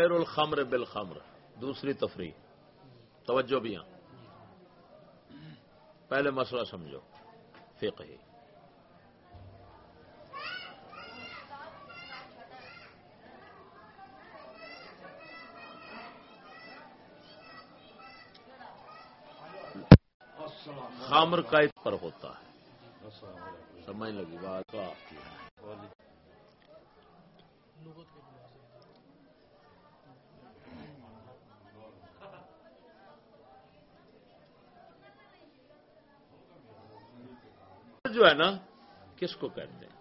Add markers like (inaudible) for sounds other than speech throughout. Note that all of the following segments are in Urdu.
خیر الخمر بالخمر۔ دوسری تفریح۔ توجہ بھی ہاں۔ پہلے مسئلہ سمجھو۔ فقہی خامر کا ایک پر ہوتا ہے۔ سمجھ لگی بات۔ جو ہے نا، کس کو کہتے ہیں؟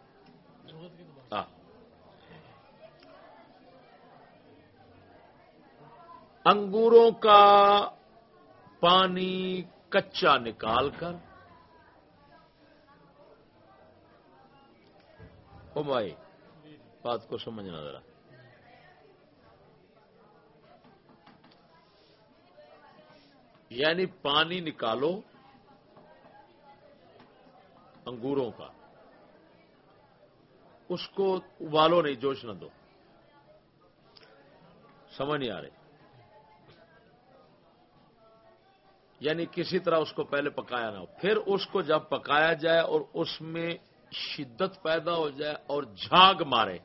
انگوروں کا پانی کچا نکال کر۔ او بھائی بات کو سمجھنا ذرا۔ یعنی پانی نکالو۔ انگوروں کا۔ اس کو ابالو نہیں، جوش نہ دو۔ سمجھ نہیں آ رہی۔ یعنی کسی طرح اس کو پہلے پکایا نہ ہو۔ پھر اس کو جب پکایا جائے اور اس میں شدت پیدا ہو جائے اور جھاگ مارے۔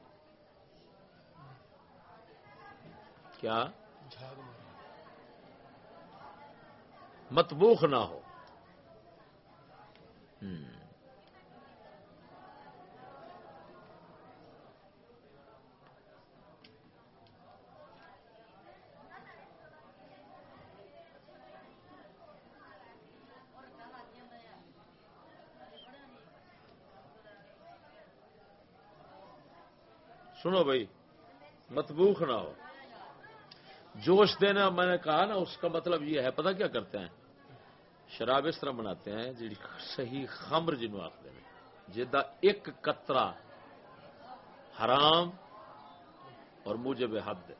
کیا؟ متبوخ نہ ہو۔ سنو بھائی متبوخ نہ ہو۔ جوش دینا، میں نے کہا نا، اس کا مطلب یہ ہے، پتہ کیا کرتے ہیں؟ شراب اس طرح بناتے ہیں جی صحیح خمر جنو آخر جا ایک قطرہ حرام اور مجھے بے حد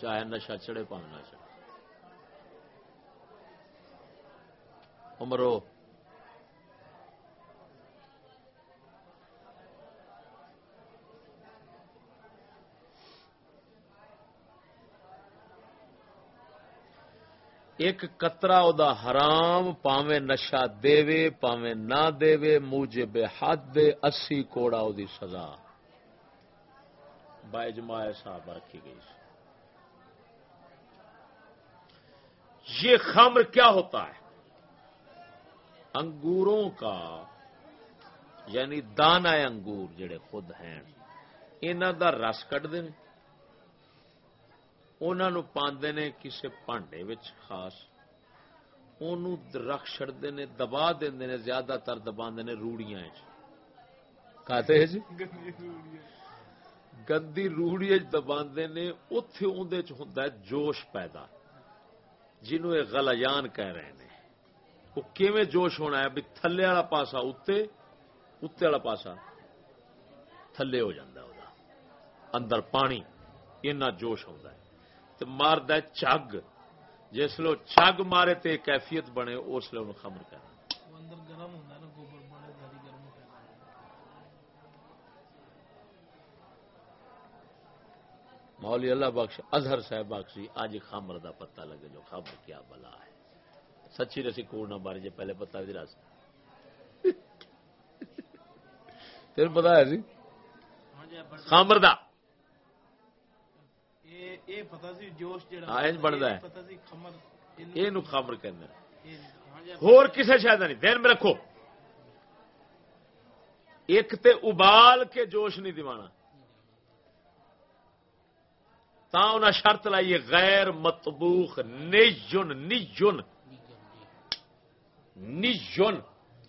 چاہے نشا چڑھے پاؤں نہ چڑھے۔ عمرو ایک کترا ادا حرام پاوے نشا دے پاوے نہ دے موجے بے حد دے اسی کوڑا او دی سزا۔ باجماع صاحب رکھی گئی۔ یہ خمر کیا ہوتا ہے؟ انگوروں کا یعنی دانا انگور جڑے خود ہیں انہوں دا رس کٹ دیں انہوں پاندے نے کسی پانڈے خاص رکھ چڑتے نے، دبا دے زیادہ تر دبا نے روڑیاں کہتے جی؟ گندی روڑی دبا نے اتے اندر ہوں جوش پیدا۔ جنہوں یہ غلیان کہہ رہے ہیں۔ وہ کیویں جوش ہونا ہے؟ بھی تھلے والا پاسا اتنے اتنے والا پاسا تھلے ہو جاتا اندر پانی اینا جوش ہوتا ہے۔ مارد چگ جس لو چگ مارے تے کیفیت بنے اس لیے خمر کر۔ مولی اللہ بخش اظہر صاحب بخشی اج خامر دا پتہ لگے جو خبر کیا بلا ہے۔ سچی رسی کوڑ نہ مارے جی پہلے پتا بھی رس تین پتا ہے جی؟ خامر دا۔ ہے۔ خبر کہ کسی شاید نہیں دین میں رکھو۔ ایک تے ابال کے جوش نہیں دیوانا۔ تا انہیں شرط لائیے غیر متبوخ نیجن نیجن نیجن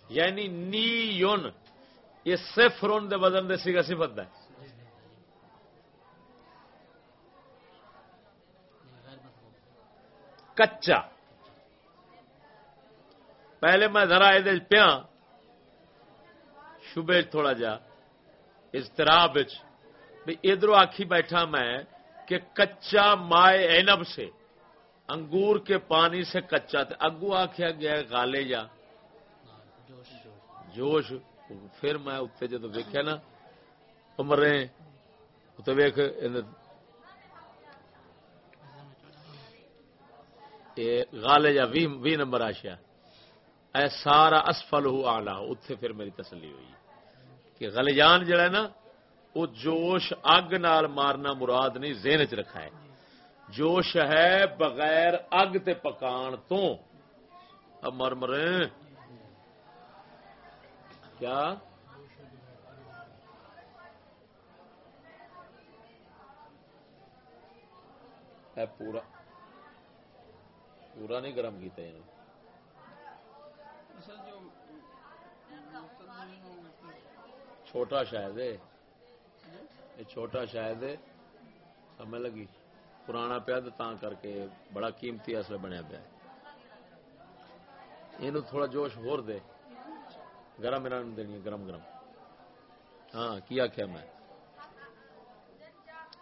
یعنی نیون یہ صفر ان دے بدن دے سیگا صفت ہے۔ کچا۔ پہلے میں ذرا یہ پیا شبے تھوڑا جا۔ استراب ادھر آخی بیٹھا میں کہ کچا مائے اینب سے، انگور کے پانی سے کچا۔ اگو آخیا گیا گالے جا۔ جوش۔ پھر میں اتنے جدو دیکھا نا امرے تو ویخ غالے یا بھی نمبر آشیا اے سارا اسفل ہو آلہ اتنے پھر میری تسلی ہوئی۔ کہ غلیان جڑا ہے نا وہ جوش اگ نال مارنا مراد نہیں، ذہن چ رکھا ہے۔ جوش ہے بغیر اگ تے پکان تو۔ مر مرے۔ کیا؟ پورا پورا نہیں گرم کیا چھوٹا شاید یہ چھوٹا شاید سمجھ لگی۔ پرانا پیا تو کر کے بڑا قیمتی اصل بنیا پیا یہ تھوڑا جوش ہور دے۔ گرم انہوں دینی گرم گرم۔ ہاں کی آخیا میں؟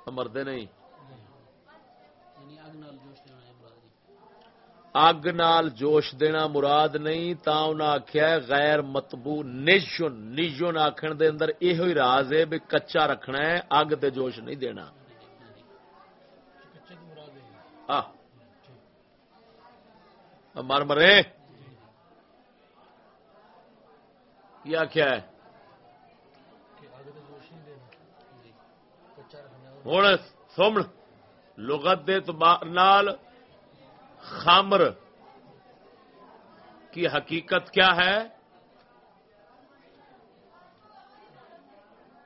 مردے نہیں۔ اگ نال جوش دینا مراد نہیں، تا انہیں آخیا غیر متبو نیشن نیشن آخر دے اندر یہ راز ہے بھی کچا رکھنا ہے، اگ دے جوش نہیں دینا۔ مر مرے۔ کی آخیا ہے؟ ہوں سمن لغت دے نال خامر کی حقیقت کیا ہے؟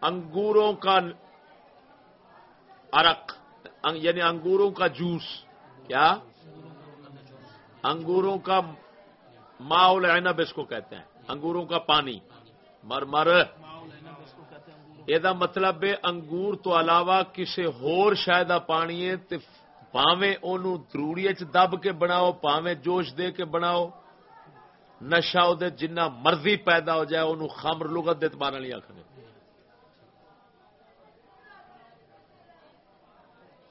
انگوروں کا ارق یعنی انگوروں کا جوس، کیا؟ انگوروں کا ماحول عنب اس کو کہتے ہیں، انگوروں کا پانی مر مر یہ مطلب ہے انگور تو علاوہ کسی ہور شاید پانی ہے پاویں اونوں تروڑی دب کے بناؤ، پاویں جوش دے کے بناؤ۔ نشا وہ جنہ مرضی پیدا ہو جائے انہوں خمر لغت دے مارن لی آخر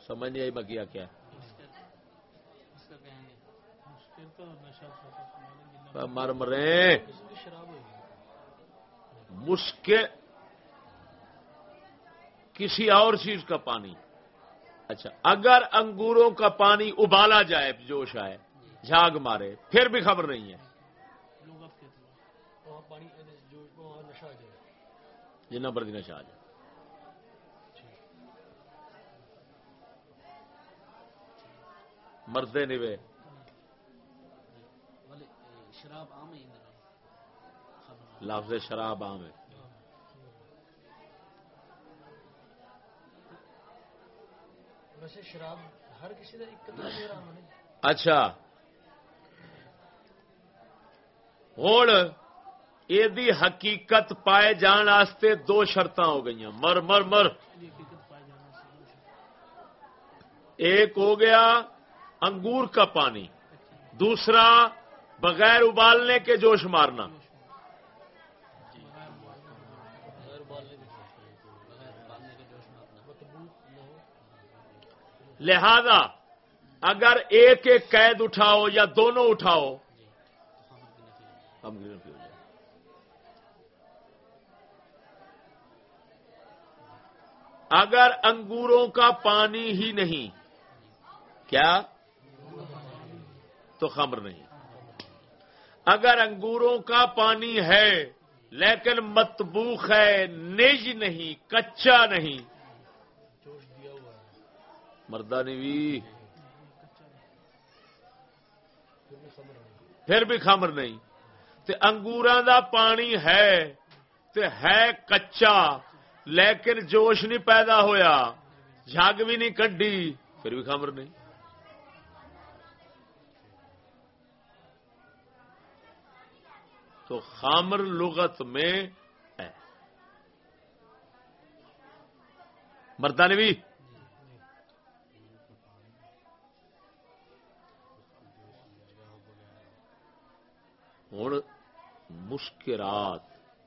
سمجھ نہیں آئی میں کیا کیا۔ مر مرے۔ مشکل۔ کسی اور چیز کا پانی۔ اچھا اگر انگوروں کا پانی ابالا جائے جوش آئے جھاگ مارے پھر بھی خبر نہیں ہے۔ جنہ پر نشا آ جائے۔ مردے نہیں لفظ شراب عام ہے شراب ہر کسی اچھا۔ ہوں یہ حقیقت پائے جان واسطے دو شرط ہو گئی مر مر مر۔ ایک ہو گیا انگور کا پانی۔ دوسرا، بغیر ابالنے کے جوش مارنا۔ لہذا اگر ایک ایک قید اٹھاؤ یا دونوں اٹھاؤ اگر انگوروں کا پانی ہی نہیں، کیا؟ تو خمر نہیں۔ اگر انگوروں کا پانی ہے لیکن متبوخ ہے نج نہیں، کچا نہیں مردانی بھی پھر بھی خمر نہیں۔ تے انگوراں دا پانی ہے، تے ہے کچا، لیکن جوش نہیں پیدا ہویا، جھگ بھی نہیں کڈی، پھر بھی خمر نہیں۔ تو خامر لغت میں ہے۔ مردانی ہوں مسکرات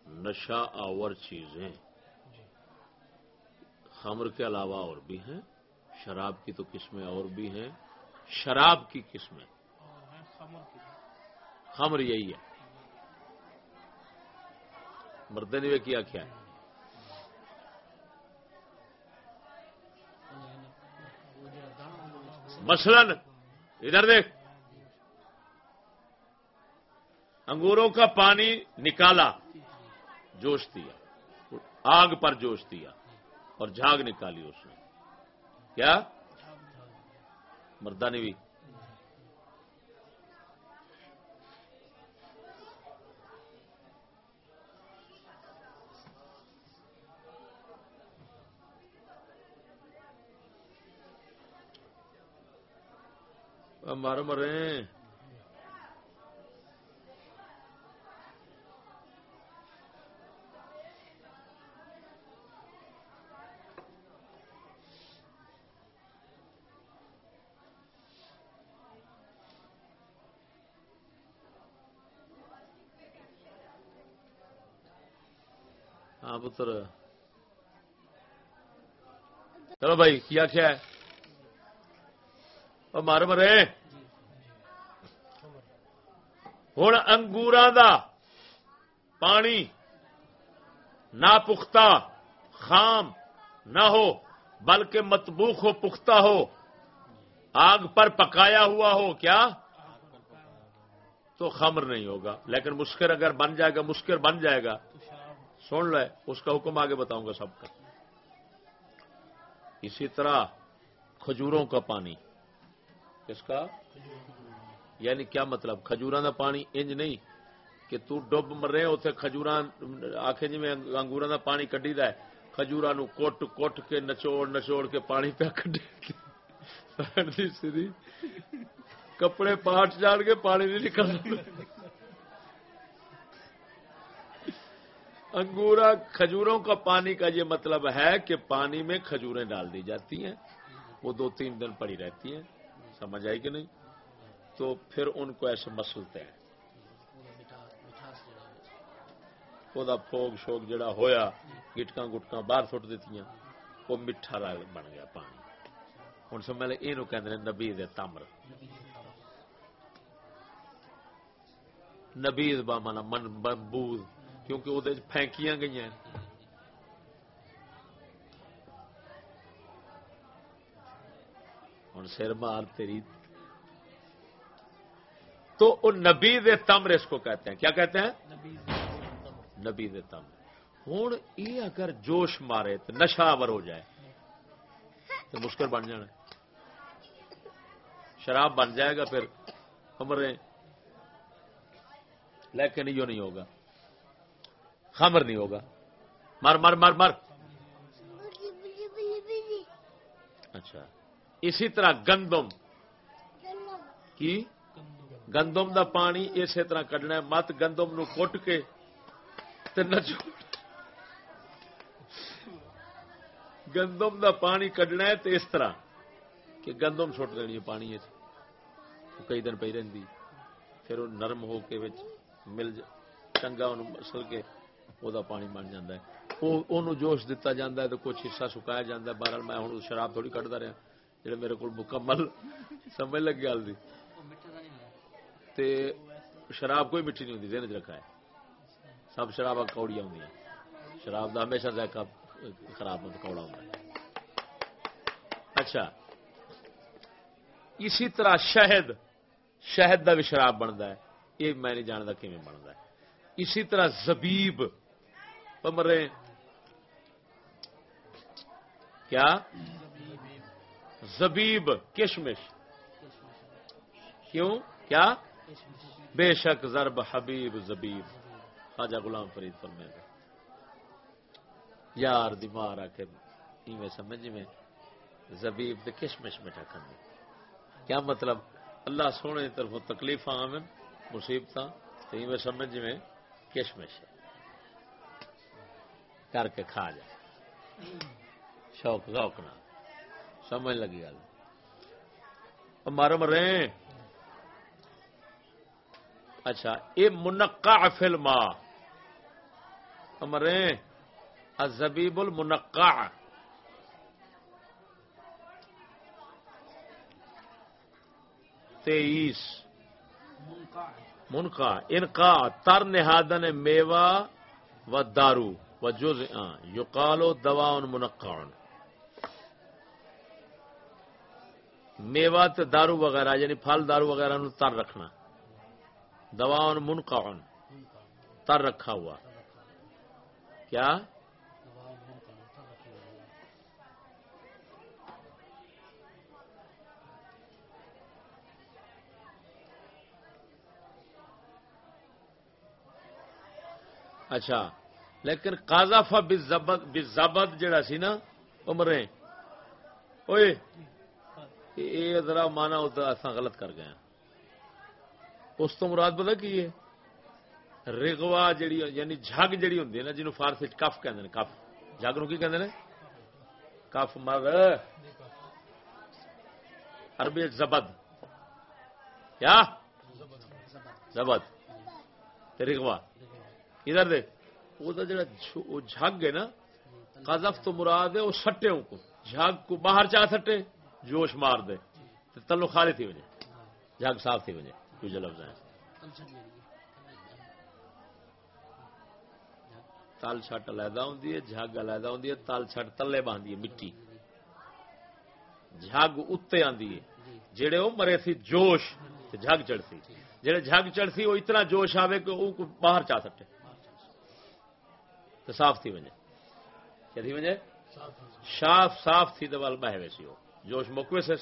نشہ آور چیزیں۔ خمر کے علاوہ اور بھی ہیں شراب کی تو قسمیں اور بھی ہیں۔ شراب کی قسمیں۔ خمر یہی ہے۔ مرد نے کیا کیا ہے؟ مثلا ادھر دیکھ۔ انگوروں کا پانی نکالا، جوش دیا، آگ پر جوش دیا اور جھاگ نکالی اس نے کیا؟ مردانی بھی مر مرے۔ ہاں پتر۔ چلو بھائی، کیا کیا ہے؟ مر مرے۔ ہوں انگور دا پانی نہ پختہ خام نہ ہو، بلکہ متبوخ ہو، پختہ ہو۔ آگ پر پکایا ہوا ہو، کیا؟ تو خمر نہیں ہوگا۔ لیکن مسکر اگر بن جائے گا مسکر بن جائے گا۔ سن لے، اس کا حکم آگے بتاؤں گا سب کا۔ اسی طرح کھجوروں کا پانی۔ کس کا؟ یعنی کیا مطلب؟ کھجورا کا پانی انج نہیں کہ تو ڈب مرے اتنے کھجور آخ جی میں انگور کا پانی کڈی د کجورا نو کوٹ کوٹ کے نچوڑ نچوڑ کے پانی پیا کڈی جی سری، کپڑے پاٹ جان کے پانی نہیں نکل انگورا کھجوروں کا پانی کا یہ مطلب ہے کہ پانی میں کھجوریں ڈال دی جاتی ہیں۔ وہ دو تین دن پڑی رہتی ہیں۔ سمجھ آئی کہ نہیں؟ تو پھر ان کو ایسے مسلتے ہیں۔ وہ فوگ شوگ جڑا ہویا گٹکا گٹکا باہر سٹ دیتی وہ میٹھا بن گیا پانی۔ ہوں سمجھ یہ نبی دے تمر۔ نبیز بامانا من بمبوز کیونکہ وہ پھینکیاں گئی ہیں۔ ہوں سر مار تیری۔ تو وہ نبی دے تمر اس کو کہتے ہیں۔ کیا کہتے ہیں؟ نبی دے تمر۔ ہوں یہ اگر جوش مارے تو نشا آور ہو جائے۔ تو مشکل بن جانا۔ شراب بن جائے گا پھر۔ ہمارے لیکن یہ نہیں ہوگا۔ خمر نہیں ہوگا۔ مر مر مر مر اچھا۔ اسی طرح گندم۔ کی؟ گندم دا پانی اسی طرح کڈنا مت گندم نو کٹ کے گندم دا پانی کڈنا ہے تو اس طرح کہ گندم سٹ دینی ہے پانی اچھا۔ کئی دن پی رہی پھر وہ نرم ہو کے مل چنگا مسل کے وہ پانی بن جا ہے جوش دتا جا ہے تو کچھ حصہ سکایا جا ہے بہرحال میں ہوں شراب تھوڑی کٹتا رہا جی میرے کو مکمل سمجھ لگ گل شراب کوئی میٹھی نہیں ہوتی دن چ رکھا ہے سب شراب کوڑیاں ہوں شراب کا ہمیشہ ذائقہ خراب کوڑا ہوں اچھا اسی طرح شہد شہد کا بھی شراب بنتا ہے یہ میں نہیں جانتا کھے بنتا ہے اسی طرح زبیب مرے کیا؟ زبیب، کشمش۔ کیوں؟ کیا؟ بے شک ضرب حبیب زبیب۔ خواجہ غلام فرید فرمے یار دماغ آ کے سمجھ میں۔ زبیب دے کشمش میٹھا کھانے کیا مطلب؟ اللہ سونے طرف تکلیف آم مصیبت سمجھ میں کشمش ہے۔ کر کے کھا جائے۔ شوق شوق نہ۔ سمجھ لگی گل۔ مر مرے۔ اچھا یہ منقع فلم مرے۔ الزبیب المنقع۔ تیئیس۔ منقع۔ انقا تر نہادن میوا و دارو۔ و جز یقالو دوا ان منقع میوا دارو وغیرہ یعنی پھل دارو وغیرہ نو تر رکھنا. دوا من تر رکھا ہوا. کیا؟ اچھا لیکن کازافا بزابت جڑا سی نا امرے اوئے یہ ذرا مانا اصا غلط کر گئے اس تو مراد پتا کی ہے؟ رگوا جڑی یعنی جگ جڑی ہوں نا جنوب فارسی کف کہ کف۔ جگ نو کی کہ کف مر۔ عربی زبد۔ کیا زبد۔ رگوا ادھر دے وہ جڑا جگ ہے نا قذف تو مراد ہے وہ سٹے کو جھگ کو باہر چاہ سٹے جوش مار دے تلو خالی تھی وجہ جگ صاف تھی وجہ کچھ لفظ ہے تل چھٹ علیحدہ ہوں جگ علیحدہ ہوں تل چھٹ تلے باندھی مٹی جگ اتنے آدھی ہے جہے وہ مرے سی جوش جگ چڑھتی جہے جگ چڑھتی وہ اتنا جوش آئے کہ وہ باہر چاہ سکے تو صاف تھی وجہ۔ کیا تھی وجہ؟ صاف صاف تھی تو بہ ویسی وہ۔ جوش مکوے سے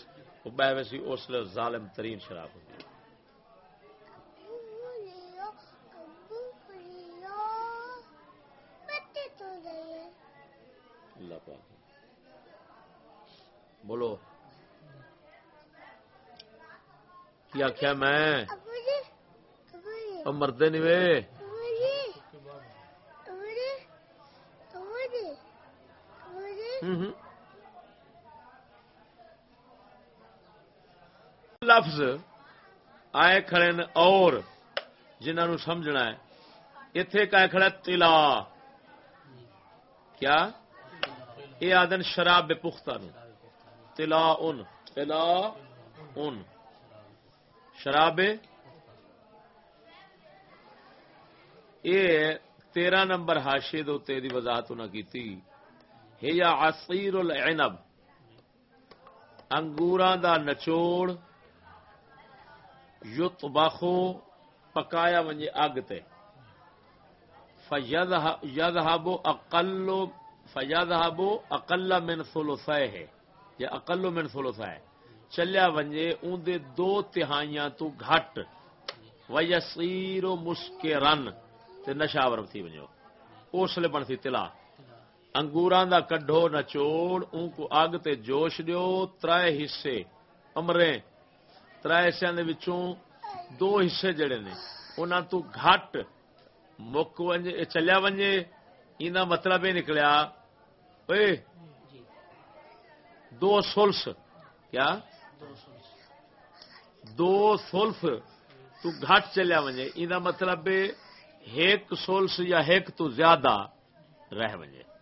بہ ویسی اس لیے ظالم ترین شراب ہوتی ہے۔ اللہ پاک۔ بولو۔ کیا کیا میں؟ مردے نہیں لفظ آئے کھڑے اور جنہوں سمجھنا ہے۔ اتے کا کھڑا تلا کیا؟ یہ آدن شراب پختہ نو۔ تلا ان۔ تلا ان۔ شراب یہ تیرہ نمبر ہاشے دے دی وضاحت انہیں کی یا عصیر العنب۔ انگوراں دا نچوڑ یت باخو پکایا ونجے اگ تے۔ فیذهب اقل فیذهب اقل من ثلثائه ہے یا اقل من ثلثائه چلیا ونجے اون دے دو تہائیاں تو گھٹ۔ ویسیر مسکرن۔ تے نشاور تھی ونجو۔ اس لیے بنتی تلا۔ انگوراں دا کڈھو نچوڑ اون کو اگ تے جوش دیو، ترائے حصے امرے ترائے حصے دے وچوں دو حصے جڑے نے۔ انہاں تو گھٹ مک ونجے، چلیا ونجے۔ ایندا مطلب یہ نکلیا، اوئے، دو سلس۔ کیا؟ دو سلس تو گھٹ چلیا ونجے۔ ایندا مطلب ایک سولس یا ایک تو زیادہ رہ ونجے۔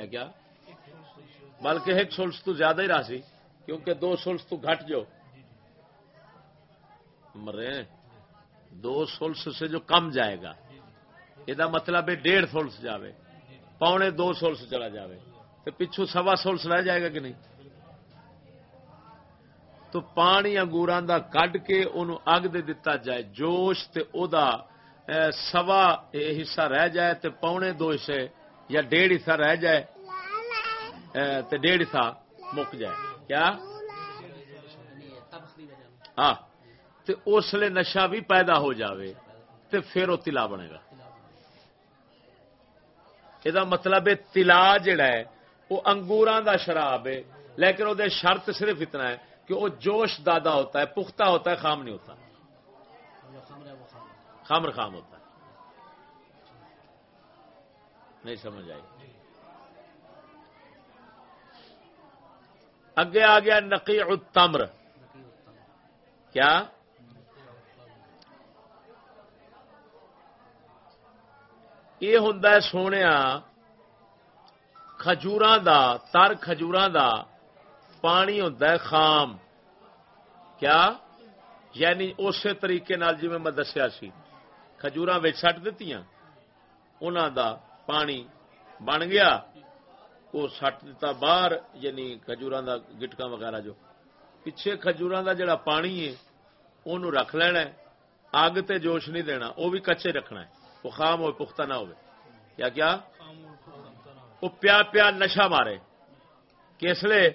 کیا کیا؟ بلکہ ایک سولس تو زیادہ ہی راسی کیونکہ دو سولس تو گھٹ جو۔ مرے، دو سولس سے جو کم جائے گا۔ یہ مطلب ہے ڈیڑھ سولس جاوے۔ پونے دو سولس چلا جاوے۔ تو پچھو سوا سولس رہ جائے گا کہ نہیں؟ تو پانی انگوران دا کڈ کے انہوں اگ دے دیتا جائے، جوش تے او دا سوا حصہ رہ جائے تے پونے دو حصے یا ڈیڑھ حصہ رہ جائے تو ڈیڑھ حصہ مک جائے۔ کیا؟ ہاں اس لیے نشا بھی پیدا ہو جاوے تو پھر وہ تلا بنے گا۔ یہ مطلب ہے تلا جڑا ہے، وہ انگوراں دا شراب ہے، لیکن وہ شرط صرف اتنا ہے کہ وہ جوش دادا ہوتا ہے، پختہ ہوتا ہے، خام نہیں ہوتا۔ خامر خام ہوتا ہے۔ نہیں سمجھ آئی۔ اگے آ گیا نقی التمر۔ کیا؟ یہ ہوں سونے کجور دا، تر کجور دا پانی ہوں خام۔ کیا؟ یعنی اسی طریقے جی میں دسیا سی۔ کجور سٹ دیتی انہوں دا پانی بن گیا، وہ سٹ دتا باہر یعنی کجور کا گٹکا وغیرہ جو۔ پچھے کھجوراں دا جڑا پانی ہے انہوں رکھ لینا ہے۔ اگ تے جوش نہیں دینا، وہ بھی کچے رکھنا ہے۔ وہ خام ہو پختہ نہ ہوئے۔ کیا کیا؟ وہ پیا پیا نشا مارے۔ کس لیے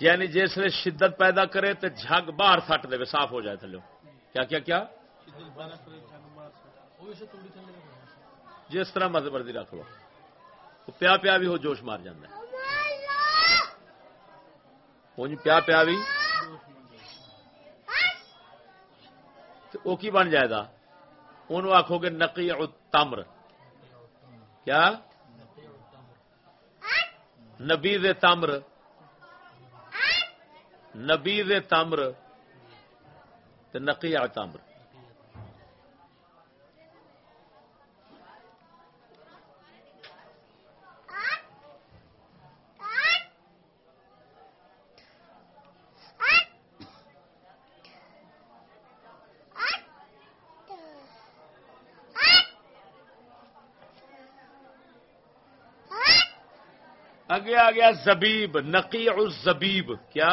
یعنی جسے شدت پیدا کرے تو جگ باہر سٹ دے، صاف ہو جائے تھلو کیا کیا کیا؟ جس طرح مرضی مرضی رکھ لو پیا پیا بھی ہو جوش مار جانا ہے۔ جی پیا پیا بھی وہ کی بن جائے گا؟ انہوں آخو گے نقی تمر۔ کیا؟ نبی دے تمر۔ نبی دے تمر۔ نقی تمر۔ گیا زبیب نقی الزبیب. کیا؟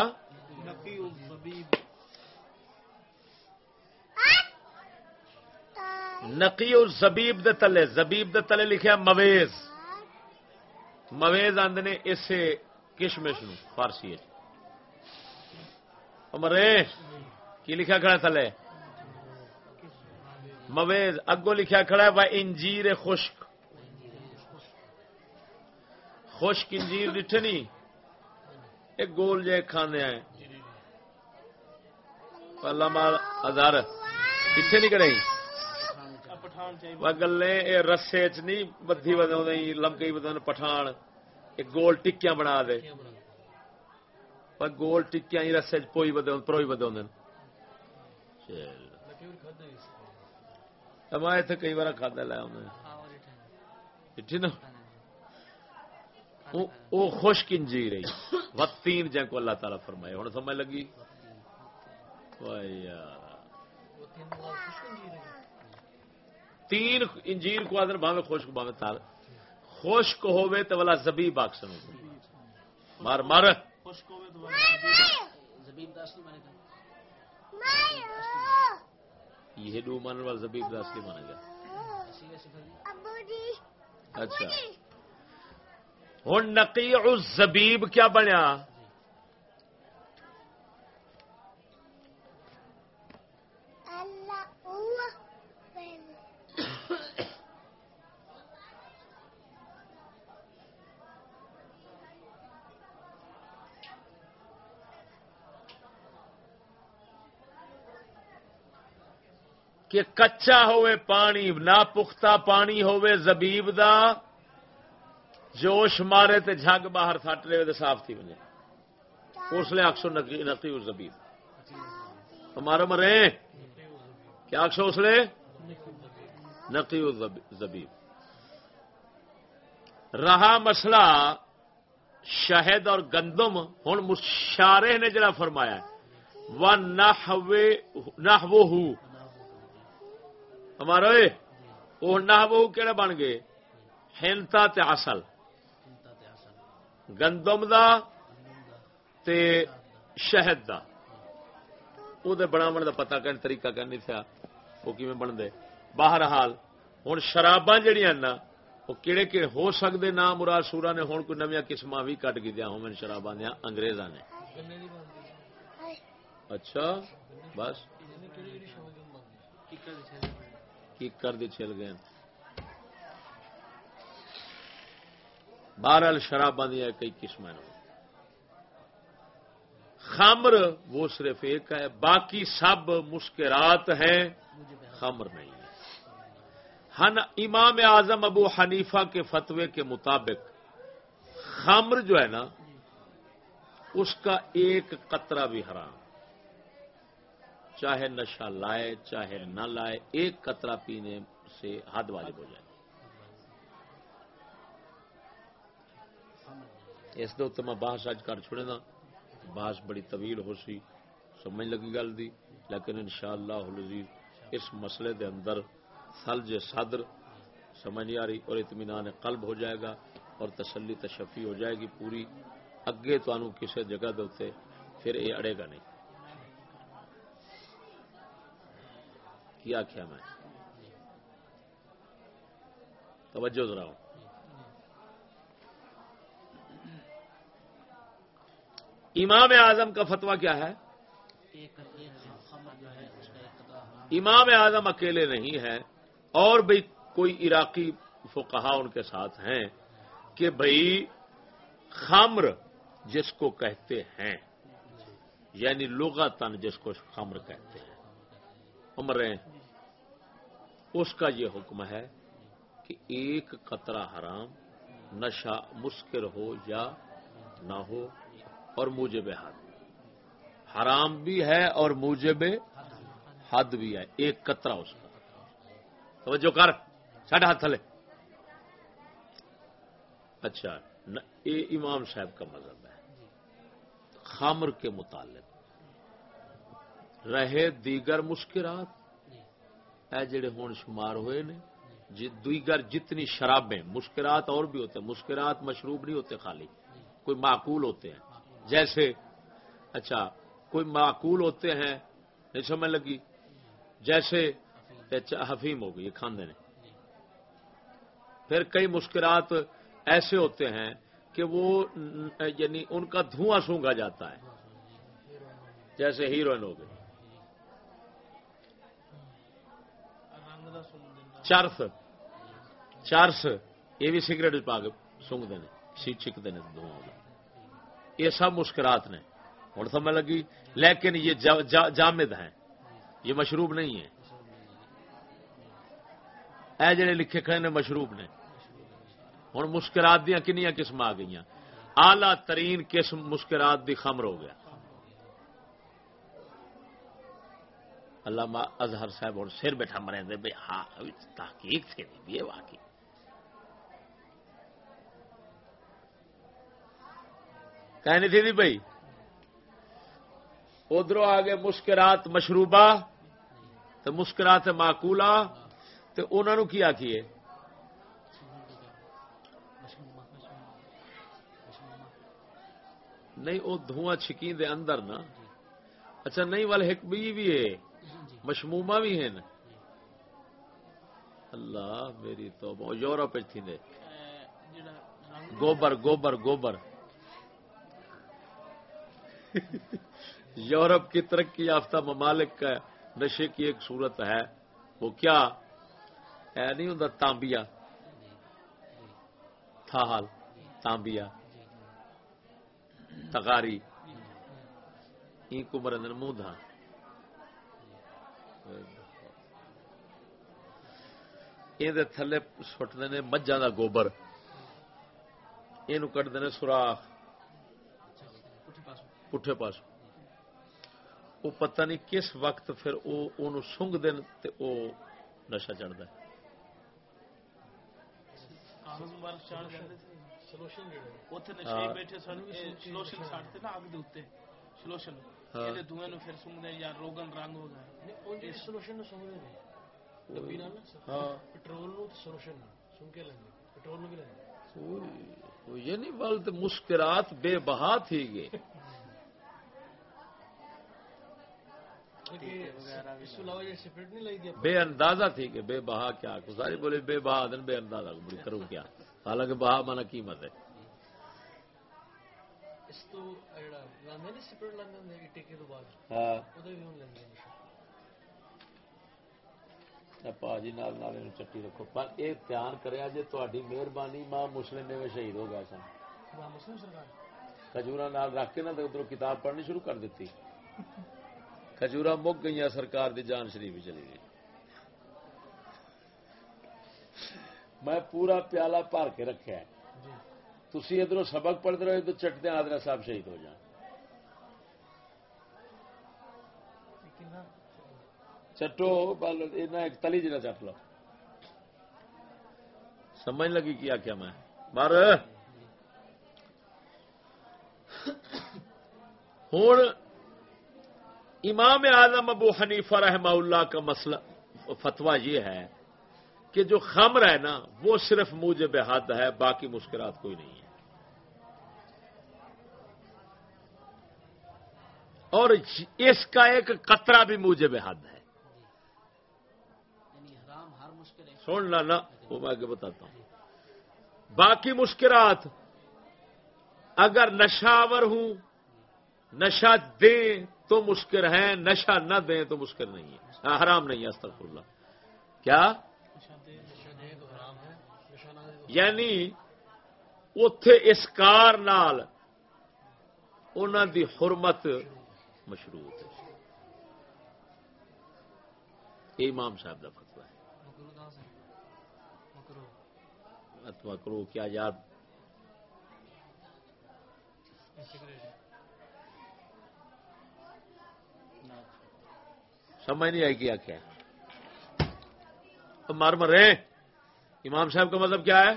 نقی الزبیب. دے تلے زبیب دے تلے لکھیا مویز. مویز آدھے اسے کشمش نو فارسی مرے کی لکھا کھڑا تھلے مویز اگو لکھا کھڑا ہے وہ انجیر خشک. خشک انجیر ڈٹھے نہیں ایک گول جے کھانے آئے۔ پہلا مال ہزار۔ پیچھے نہیں؟ کریں گلے یہ رسے چ نہیں بدھی بدا لمکئی بدا پٹھان۔ ایک گول ٹکیاں بنا دے۔ گول ٹکیاں ہی رسے پوئی بدا پروئی بدا میں اتنے کئی بار کھدا لایا نا وہ خشک انجیر رہی وتین جن کو اللہ تعالیٰ فرمائے۔ ہوں سمجھ لگی؟ تین انجیر کو آدر باوے خشک باوے تال خشک ہوئے تو والا زبی باکسن مار مار۔ یہ ڈو مان والا زبیب داستی مانا گیا اچھا۔ ہوں نقی الزبیب کیا بنیا؟ کہ کچا ہوئے پانی نہ پختہ پانی ہوئے زبیب دا جوش مارے تے جگ باہر سٹ رہے تو صاف تھی بنے۔ اس لیے اکسو نقی زبیب ہمارا مرے۔ کیا اکسو اس لیے؟ نقی زبیب رہا مسئلہ شہد اور گندم ہوں مشارے نے جڑا فرمایا وہ نہ ہمارا وہ نہ بن گئے؟ ہنتا تے اصل گندم دا تے شہد دا۔ او وہ بناو دا پتا کرنے طریقہ کرنی تھا وہ کیون بنتے باہر حال ہوں شراباں جہیا نا وہ کہڑے کہڑے ہو سکتے نام مراد سورا نے ہوں کوئی نمیا قسم بھی کٹ گیا ہو شراباں دیا انگریزاں نے۔ اچھا بس۔ کیکر دی چھل گئے۔ بہرحال شراباں دیا کئی قسم خمر، وہ صرف ایک ہے، باقی سب مسکرات ہیں۔ خمر نہیں ہے۔ ہن امام اعظم ابو حنیفہ کے فتوے کے مطابق خمر جو ہے نا، اس کا ایک قطرہ بھی حرام۔ چاہے نشہ لائے، چاہے نہ لائے، ایک قطرہ پینے سے حد واجب ہو جائے اس دے میں بحث اج کر چھڑے دا۔ بحث بڑی طویل ہو سی، سمجھ لگی گل دی۔ لیکن انشاءاللہ العزیز اس مسئلے دے اندر سلج صدر سمجھ آ رہی اور اطمینان قلب ہو جائے گا اور تسلی تشفی ہو جائے گی پوری۔ اگے تانوں کسی جگہ دے پھر اے اڑے گا نہیں۔ کیا کیا میں؟ توجہ ذرا ہوں۔ امام اعظم کا فتوا کیا ہے؟ امام اعظم اکیلے نہیں ہے اور بھی کوئی عراقی فقہا ان کے ساتھ ہیں کہ بھائی خمر جس کو کہتے ہیں یعنی لغتن تن جس کو خمر کہتے ہیں۔ عمریں، اس کا یہ حکم ہے کہ ایک قطرہ حرام نشہ مسکر ہو یا نہ ہو اور موجب حد۔ حرام بھی ہے اور موجب حد بھی ہے۔ ایک قطرہ اس کا توجہ کر ساڑھے ہاتھ تھلے۔ اچھا یہ امام صاحب کا مذہب ہے۔ خامر کے متعلق۔ رہے دیگر مشکلات اے جڑے ہون شمار ہوئے نے جی دیگر جتنی شرابیں مشکلات اور بھی ہوتے ہیں۔ مشروب نہیں ہوتے خالی، کوئی معقول ہوتے ہیں۔ جیسے اچھا کوئی معقول ہوتے ہیں، نہیں سمجھ لگی؟ جیسے اچھا، حفیم ہو گئی کھاندے نے پھر کئی مشکلات ایسے ہوتے ہیں کہ وہ یعنی ان کا دھواں سونگا جاتا ہے۔ جیسے ہیروئن ہو گئی چرس۔ چرس، یہ بھی سگریٹ پا کے سونگتے ہیں سی چکتے ہیں، دھواں یہ سب مشکلات نے۔ ہوں سمجھ لگی؟ لیکن یہ جامد ہیں۔ یہ مشروب نہیں ہے اے جڑے لکھے کھڑے نے مشروب نے۔ ہوں مشکلات دیا کنیا قسم آ گئی آلہ ترین قسم مشکلات دی خمر ہو گیا۔ اللہ اظہر صاحب اور سر بیٹھا مرے دے ہاں تحقیق سے بھی واقعی۔ کہنی تھی بھائی؟ ادھر آ مسکرات مشروبہ تو مسکرات معقولہ تو انہوں کی آخیے نہیں وہ دھواں چھکی دے اندر نا۔ اچھا نہیں وال ایک بھی بھی ہے مشموما بھی ہیں اللہ میری تو یورپ تھی دے گوبر گوبر گوبر۔ یورپ کی ترقی یافتہ ممالک کا نشے کی ایک صورت ہے۔ وہ کیا؟ ہے نہیں ہوں تانبیا تھا حال تانبیا تکاری کمر اندر منہ تھا یہ تھلے سٹتے ہیں مجھا کا گوبر۔ یہ کٹتے ہیں سوراخ۔ پٹھے پاس۔ وہ پتہ نہیں کس وقت پھر وہ سنگ دن تے او نشا چڑھتا ہے۔ مسکرات بے بہا تھی گئے۔ بے اندازہ تھی کہ بے بہا کیا ساری بولے بے بہا دن بے اندازہ کروں کیا۔ حالانکہ بہا مانا قیمت ہے۔ جی چٹی رکھو۔ پر یہ دھیان کرے جی تاری مہربانی ماں مسلم نے شہید ہو گیا سن کجورا رکھ کے نا ادھر کتاب پڑھنی شروع کر دیتی۔ کھجورا مک گئی سرکار دی جان شریف چلی گئی۔ میں پورا پیالہ بھر کے رکھا تھی ادھر سبق پڑھتے رہے تو چٹتے آدرا صاحب شہید ہو جان چٹو تلی جنا چٹ لو۔ سمجھ لگی کیا کیا میں؟ مر ہوں امام اعظم ابو حنیفہ رحمہ اللہ کا مسئلہ فتوا یہ ہے کہ جو خمر ہے نا وہ صرف موجب حد ہے باقی مشکلات کوئی نہیں ہے۔ اور اس کا ایک قطرہ بھی موجب حد ہے۔ سننا نا وہ میں آگے بتاتا ہوں۔ باقی مشکلات اگر نشاور ہوں نشہ دیں تو مشکل ہے، نشہ نہ دیں تو مشکل نہیں ہے۔ حرام نہیں ہے استغفر اللہ کیا؟ یعنی اتے اس کار نال دی حرمت مشروط ہے۔ امام صاحب کا فتوا ہے۔ کرو، کیا یاد؟ سمجھ نہیں آئی کیا کیا مار مر رہے امام صاحب کا مطلب کیا ہے؟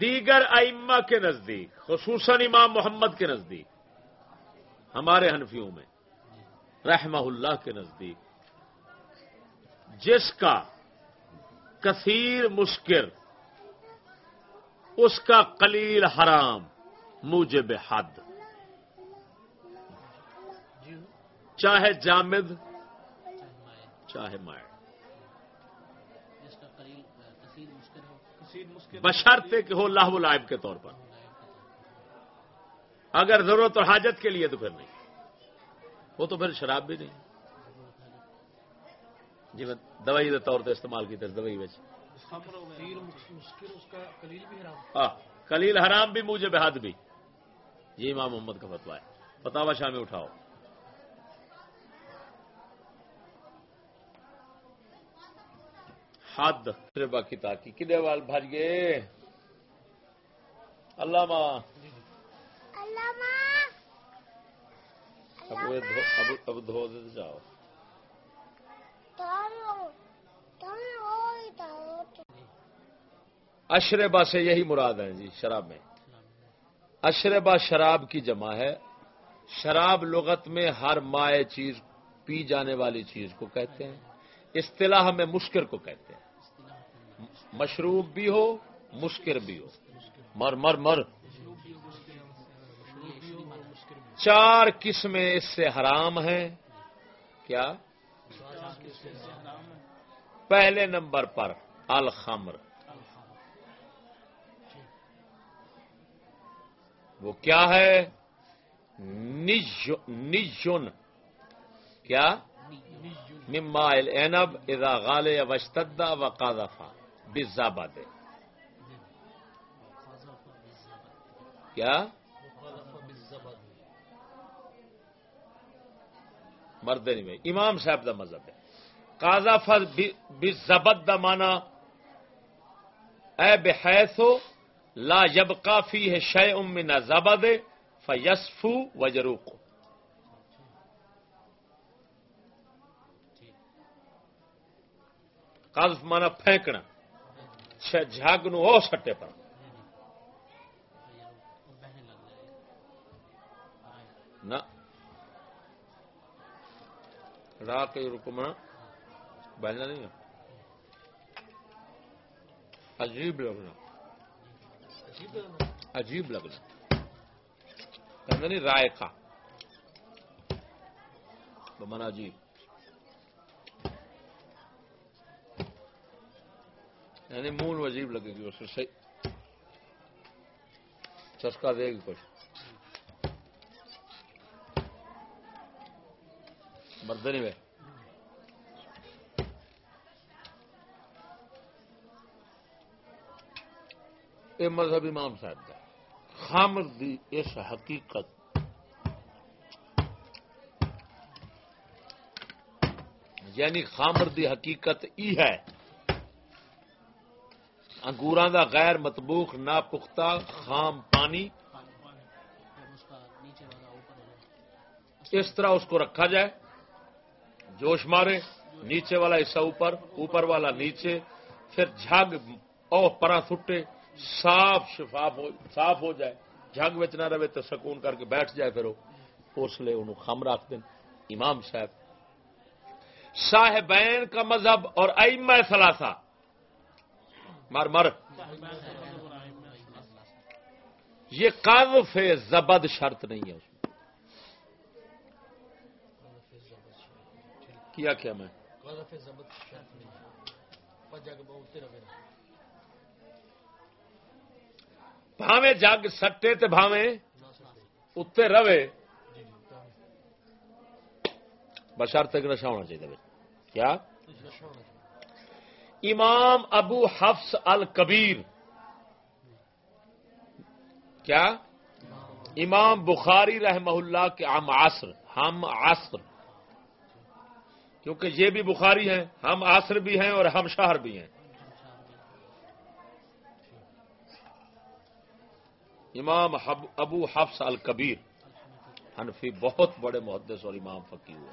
دیگر ائمہ کے نزدیک خصوصاً امام محمد کے نزدیک ہمارے حنفیوں میں رحمہ اللہ کے نزدیک جس کا کثیر مسکر، اس کا قلیل حرام موجب حد۔ چاہے جامد، چاہے مائع۔ بشرتے کہ ہو لاہ لائب کے طور پر۔ اگر ضرورت اور حاجت کے لیے تو پھر نہیں۔ وہ تو پھر شراب بھی نہیں۔ جی میں دوائی کے طور پہ استعمال کی تھی دوائی بچ ہاں کلیل حرام بھی مجھے بحد بھی۔ یہ امام محمد کا فتوا ہے۔ فتوا شامی اٹھاؤ۔ حد باقی تاکی کدے وال بھج گئے؟ اللہ ماں اب دھو دے جاؤ۔ اشربا سے یہی مراد ہے جی شراب میں۔ اشربا شراب کی جمع ہے۔ شراب لغت میں ہر مائع چیز پی جانے والی چیز کو کہتے ہیں۔ اصطلاح میں مشکر کو کہتے ہیں۔ مشروب بھی ہو، مشکر بھی ہو۔ مر مر مر۔ چار قسمیں اس سے حرام ہیں۔ کیا؟ پہلے نمبر پر الخمر۔ وہ کیا ہے؟ نجن کیا؟ مما اینب اذا غال وشتدا و قاضفا بزا بادے کیا؟ مرد نہیں میں امام صاحب دا مذہب ہے۔ کازا فل بزبد دا مانا اے بحیث ہو لا جب کافی ہے شے ام نہ زبد فیسفو وجروق. قذف مانا پھینکنا جھاگ نو او سٹے پر نہ را کے رکمنا بہنا نہیں عجیب لگنا۔ عجیب لگنا کہنا نہیں، رائے کا۔ من عجیب یعنی منہ عجیب لگے گی اس سے چسکا دے گی کچھ۔ مردنی میں یہ مذہب امام صاحب کا خامر دی اس حقیقت یعنی خامر دی حقیقت ای ہے، انگوراں دا غیر مطبوخ نہ پختہ خام پانی۔ اس طرح اس کو رکھا جائے، جوش مارے، نیچے والا حصہ اوپر اوپر والا نیچے، پھر جھگ او پرا سٹے۔ صاف شفاف ہو صاف ہو جائے جھگ بچ نہ رہے تو سکون کر کے بیٹھ جائے پھر اس لیے انہوں خم رکھ دیں امام صاحب، صاحبین کا مذہب اور ائمہ سلاسا مر مر۔ یہ قاذف زبد شرط نہیں ہے اس میں۔ کیا کیا میں؟ بھاوے جگ سٹے تے بھاوے اتنے روے بشر تک نشا ہونا چاہیے کیا؟ امام ابو حفص الکبیر۔ کیا؟ امام بخاری رحمہ اللہ کے ہم عصر ہم عصر۔ کیونکہ یہ بھی بخاری ہیں، ہم عصر بھی ہیں اور ہم شہر بھی ہیں۔ امام ابو حفص الکبیر۔ حنفی بہت بڑے محدث اور امام فقی ہوئے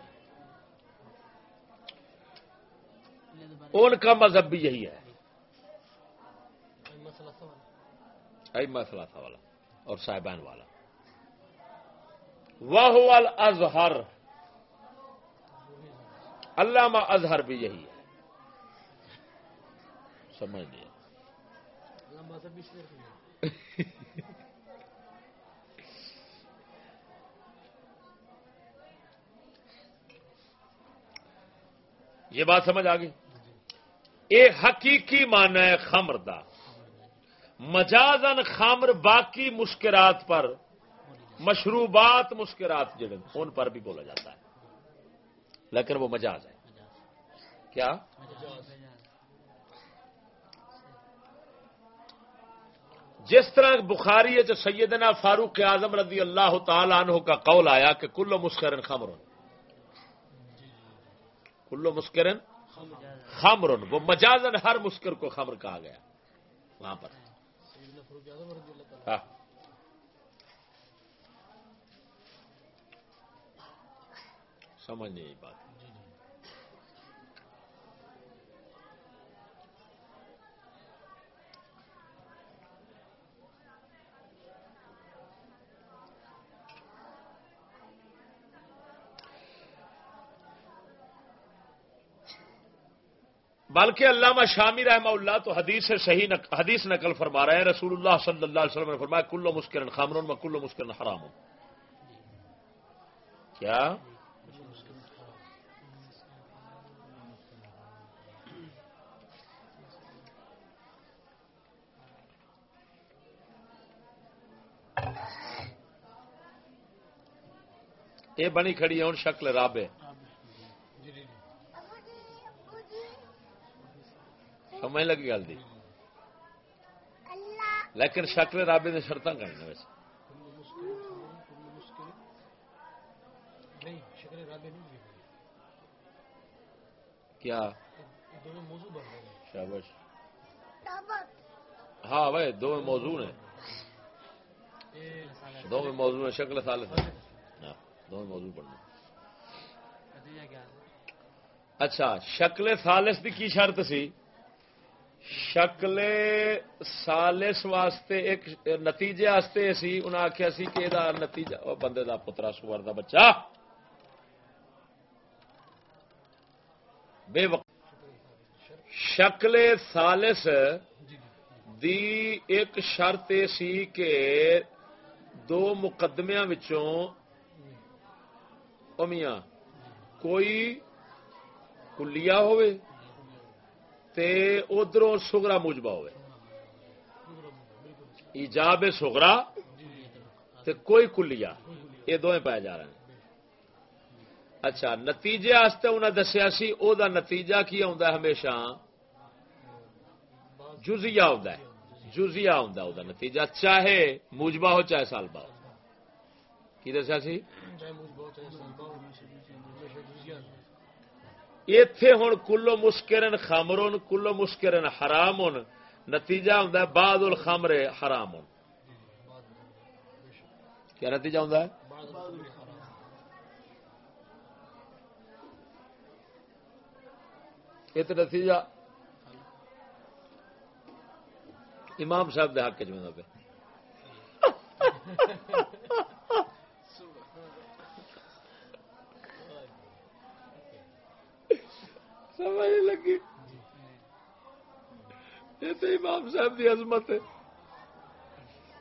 ان کا مذہب بھی یہی ہے۔ مسئلہ تھا والا اور صاحبان والا۔ وہ الازہر۔ علامہ اظہر بھی یہی ہے۔ سمجھ لیا (laughs) یہ بات سمجھ آ گئی؟ یہ حقیقی مان ہے خمر دا۔ مجازن خامر باقی مشکرات پر، مشروبات مشکرات جڑے ان پر بھی بولا جاتا ہے۔ لیکن وہ مجاز ہے کیا؟ جس طرح بخاری ہے جو سیدنا فاروق اعظم رضی اللہ تعالی عنہ کا قول آیا کہ کلو مسکرن خمر کلو مسکرن خمر وہ مجازن ہر مسکر کو خمر کہا گیا۔ وہاں پر۔ ہاں۔ سمجھ نہیں بات۔ بلکہ علامہ شامی رحمہ اللہ تو حدیث سے صحیح نق... حدیث نقل فرما رہے ہیں۔ رسول اللہ صلی اللہ علیہ وسلم نے فرمایا کلو مسکرن خامرون میں کلو مسکرن حرام۔ کیا؟ یہ بنی کھڑی ہے ان شکل رابے سمجھ لگی گل دی؟ لیکن شکل رابے نے شرط کرنا ویسے۔ کیا؟ شابش ہاں بھائی دو میں موضوع ہیں۔ دو میں موضوع ہیں شکل سال ہاں، دو میں موضوع پڑھنا اچھا شکل سالس کی شرط سی؟ شکل سالس واسطے ایک نتیجے واسطے سی انہیں آخیا سی کہ یہ نتیجہ بندے دا پترا سور دا بچہ۔ بے وقت شکل سالس دی ایک شرط سی کہ دو مقدمیا میاں کوئی کلیا ہوئے تے ادھر سگرا موجبا ہوئے۔ ایجاب سگرا تے کوئی کلیا، یہ دونوں پائے جا رہے ہیں۔ اچھا نتیجے انہیں دسیا سی، او دا نتیجہ کی آ ہمیشہ؟ جزیا آ جزیا آتا آ نتیجہ، چاہے موجبا ہو چاہے سال با کی دسیا سی؟ اتے ہوں کلو مسکرن خامرون کلو مسکرن حرام نتیجہ ہوں بعد الخمر حرام کیا نتیجہ ہوں یہ تو نتیجہ امام صاحب دے حق کے چاہ پہ سمجھ لگی۔ یہ تو امام صاحب کی عظمت ہے۔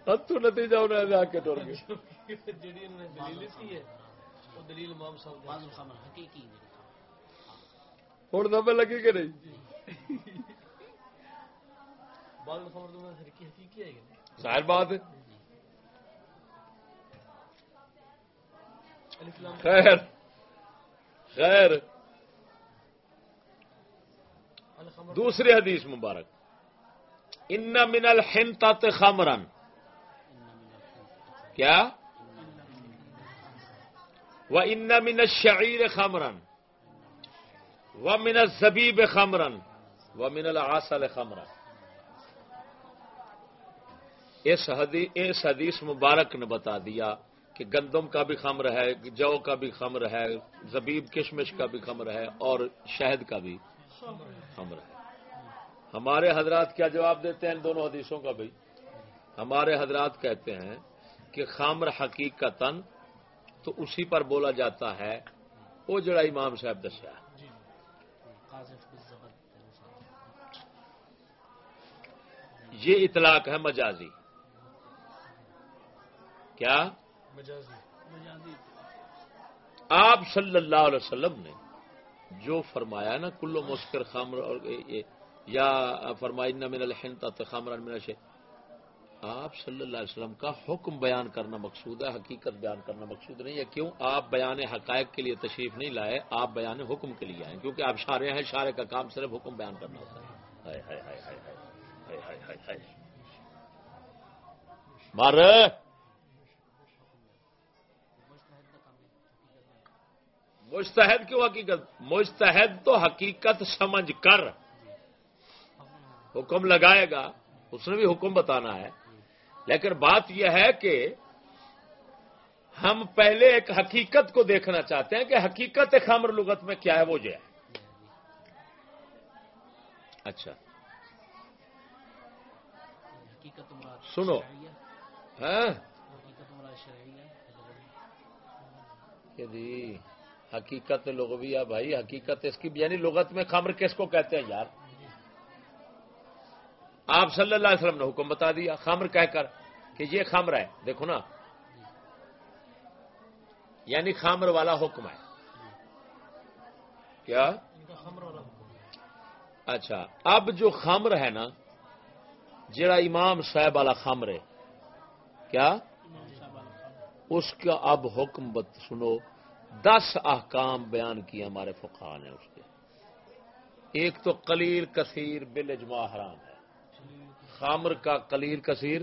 ہاتھوں نتیجہ انہیں جا کے ٹر گئے۔ جڑی انہوں نے دلیل سی ہے وہ دلیل امام صاحب بعض الخمر حقیقی ہوں دمے لگی کہ نہیں؟ تو حقیقی ہے ظاہر بات ہے۔ خیر۔ خیر۔ دوسری حدیث مبارک. ان من الحنطت خمرن کیا؟ و ان من الشعیر خمرن و من الزبیب خمرن و من العسل خمرن اس حدیث, اس حدیث مبارک نے بتا دیا کہ گندم کا بھی خمر ہے جو کا بھی خمر ہے زبیب کشمش کا بھی خمر ہے اور شہد کا بھی. خمر ہے۔ ہمارے حضرات کیا جواب دیتے ہیں ان دونوں حدیثوں کا بھائی؟ ہمارے حضرات کہتے ہیں کہ خامر حقیقت تو اسی پر بولا جاتا ہے وہ جڑا امام صاحب دسیا بالزبد یہ اطلاق ہے مجازی۔ کیا؟ آپ صلی اللہ علیہ وسلم نے جو فرمایا نا کلو مسکر خامر اور یا فرمائی نہ من الحنطت خامرن من الشے آپ صلی اللہ علیہ وسلم کا حکم بیان کرنا مقصود ہے، حقیقت بیان کرنا مقصود نہیں ہے۔ کیوں؟ آپ بیان حقائق کے لیے تشریف نہیں لائے، آپ بیان حکم کے لیے آئے۔ کیونکہ آپ شارے ہیں شارے کا کام صرف حکم بیان کرنا ہوتا ہے۔ ہائے مستحد کیوں حقیقت؟ مستحد تو حقیقت سمجھ کر حکم لگائے گا اس نے بھی حکم بتانا ہے۔ لیکن بات یہ ہے کہ ہم پہلے ایک حقیقت کو دیکھنا چاہتے ہیں کہ حقیقت خمر لغت میں کیا ہے وہ جو ہے۔ اچھا۔ سنو۔ ہاں۔ حقیقت مراد لغویہ بھائی، حقیقت اس کی یعنی لغت میں خمر کس کو کہتے ہیں یار؟ آپ صلی اللہ علیہ وسلم نے حکم بتا دیا خمر کہہ کر کہ یہ خمر ہے، دیکھو نا۔ یعنی خامر والا حکم ہے۔ کیا؟ اچھا اب جو خمر ہے نا، جڑا امام صاحب والا خمر ہے، کیا؟ اس کا اب حکم بت، سنو دس احکام بیان کیے ہمارے فقہ نے اس کے۔ ایک تو قلیل کثیر بل اجماع حرام ہے۔ خامر کا قلیل کثیر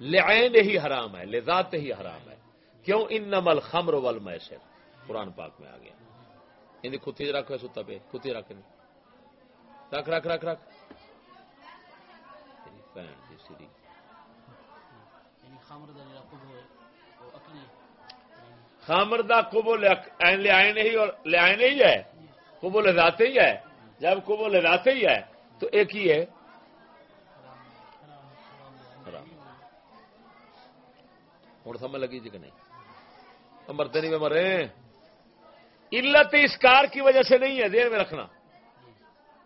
لعین ہی حرام ہے، لذات ہی حرام ہے۔ کیوں؟ ان نمل خمر ول میسر قرآن پاک میں آ گیا۔ ان کتی رکھو ستا پہ کتی رکھ نہیں رکھ رکھ رکھ رکھ۔ بہن دی سری خامر دا خامر دا قبول لے آئے نہیں اور لے آئے نہیں ہے، قبول ذاتے ہی ہے۔ جب قبول ذاتے ہی ہے، تو ایک ہی ہے۔ ہوں سمجھ لگی جی کہ نہیں؟ مرتے نہیں، میں مرے۔ علت اسکار کی وجہ سے نہیں ہے دیر میں رکھنا۔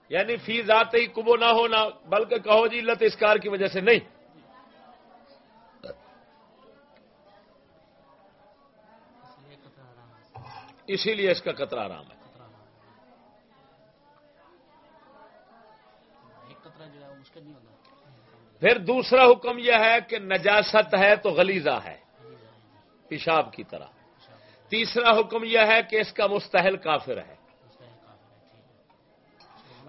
یعنی فی ذات ہی کبو نہ ہونا، بلکہ کہو جی علت اسکار کی وجہ سے نہیں اس لیے قطرہ حرام ہے اسی لیے اس کا قطرہ آرام ہے۔ پھر دوسرا حکم یہ ہے کہ نجاست ہے تو غلیظہ ہے۔ پیشاب کی طرح۔ تیسرا حکم یہ ہے کہ اس کا مستحل کافر ہے۔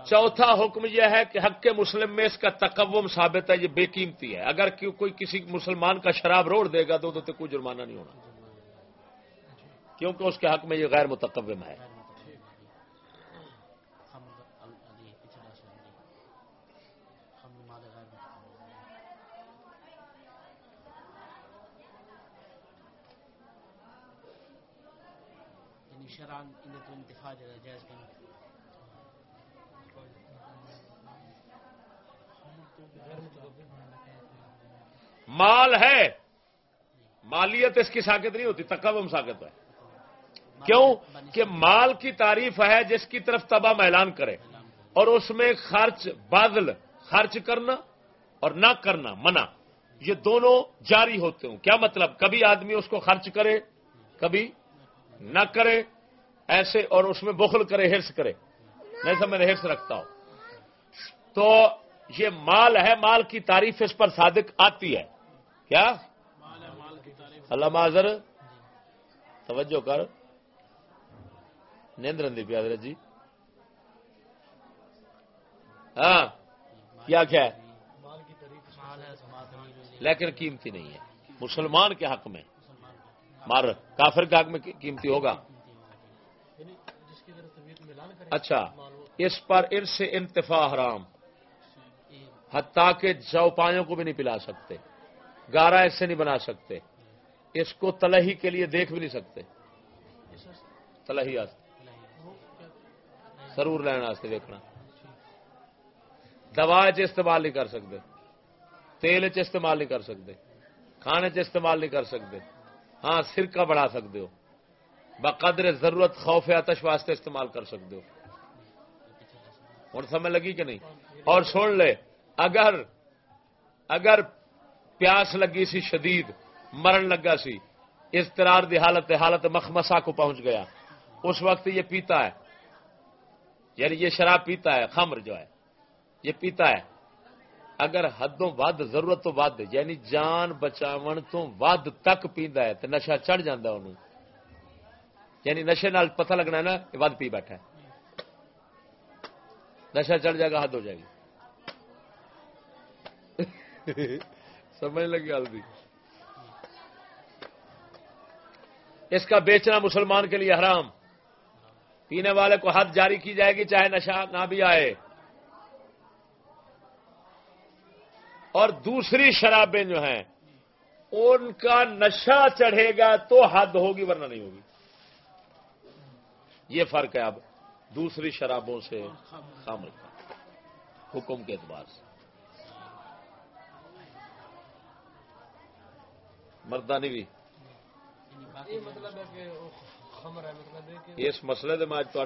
چوتھا حکم یہ ہے کہ حق مسلم میں اس کا تقوم ثابت ہے یہ بے قیمتی ہے۔ اگر کوئی کسی مسلمان کا شراب روڑ دے گا تو تو کوئی جرمانہ نہیں ہونا۔ کیونکہ اس کے حق میں یہ غیر متقبم ہے۔ مال ہے۔ مالیت اس کی ساکت نہیں ہوتی تقوم ساکت ہے۔ کیوں کہ مال کی تعریف ہے جس کی طرف تباہ اعلان کرے اور اس میں خرچ بادل خرچ کرنا اور نہ کرنا منع یہ دونوں جاری ہوتے ہوں۔ کیا مطلب؟ کبھی آدمی اس کو خرچ کرے کبھی نہ کرے ایسے اور اس میں بخل کرے ہرس کرے۔ سب میں ہرس رکھتا ہوں۔ تو یہ مال ہے مال کی تعریف اس پر صادق آتی ہے۔ کیا؟ اللہ معذر توجہ کر۔ نیندر پیادر جی۔ ہاں کیا کیا ہے؟ لیکن قیمتی نہیں ہے۔ مسلمان کے حق میں۔ مار، کافر کے حق میں قیمتی ہوگا۔ اچھا اس پر ان سے انتفا حرام۔ حتیٰ کہ چوپایوں کو بھی نہیں پلا سکتے۔ گارا اس سے نہیں بنا سکتے۔ اس کو تلہی کے لیے دیکھ بھی نہیں سکتے۔ تلہی آستے۔ ضرور لینا آستے دوا چ استعمال نہیں کر سکتے تیل چ استعمال نہیں کر سکتے کھانے چ استعمال نہیں کر سکتے ہاں سرکہ بڑھا سکتے ہو۔ بقدر ضرورت خوف آتش واسطے استعمال کر سکتے ہو۔ ہوں سمجھ لگی کہ نہیں؟ اور سن لے، اگر اگر پیاس لگی سی، شدید مرن لگا سی استرار دی حالت حالت مخمسا کو پہنچ گیا۔ اس وقت یہ پیتا ہے۔ یعنی یہ شراب پیتا ہے، خمر جو ہے، یہ پیتا ہے۔ اگر حدوں ود ضرورت تو ود یعنی جان بچاون تو ود تک پیندا ہے تو نشہ چڑھ جاتا انہوں۔ یعنی نشے نال پتہ لگنا ہے نا، یہ ود پی بیٹھا ہے۔ نشہ چڑھ جائے گا، حد ہو جائے گی۔ (laughs) سمجھ لگی ہلدی اس کا بیچنا مسلمان کے لیے حرام۔ پینے والے کو حد جاری کی جائے گی چاہے نشہ نہ بھی آئے۔ اور دوسری شرابیں جو ہیں ان کا نشہ چڑھے گا تو حد ہوگی ورنہ نہیں ہوگی۔ یہ فرق ہے اب دوسری شرابوں سے خامر کا حکم کے اعتبار سے۔ مردانی بھی۔ یہ مطلب ہے کہ اس مسئلے دے میں اج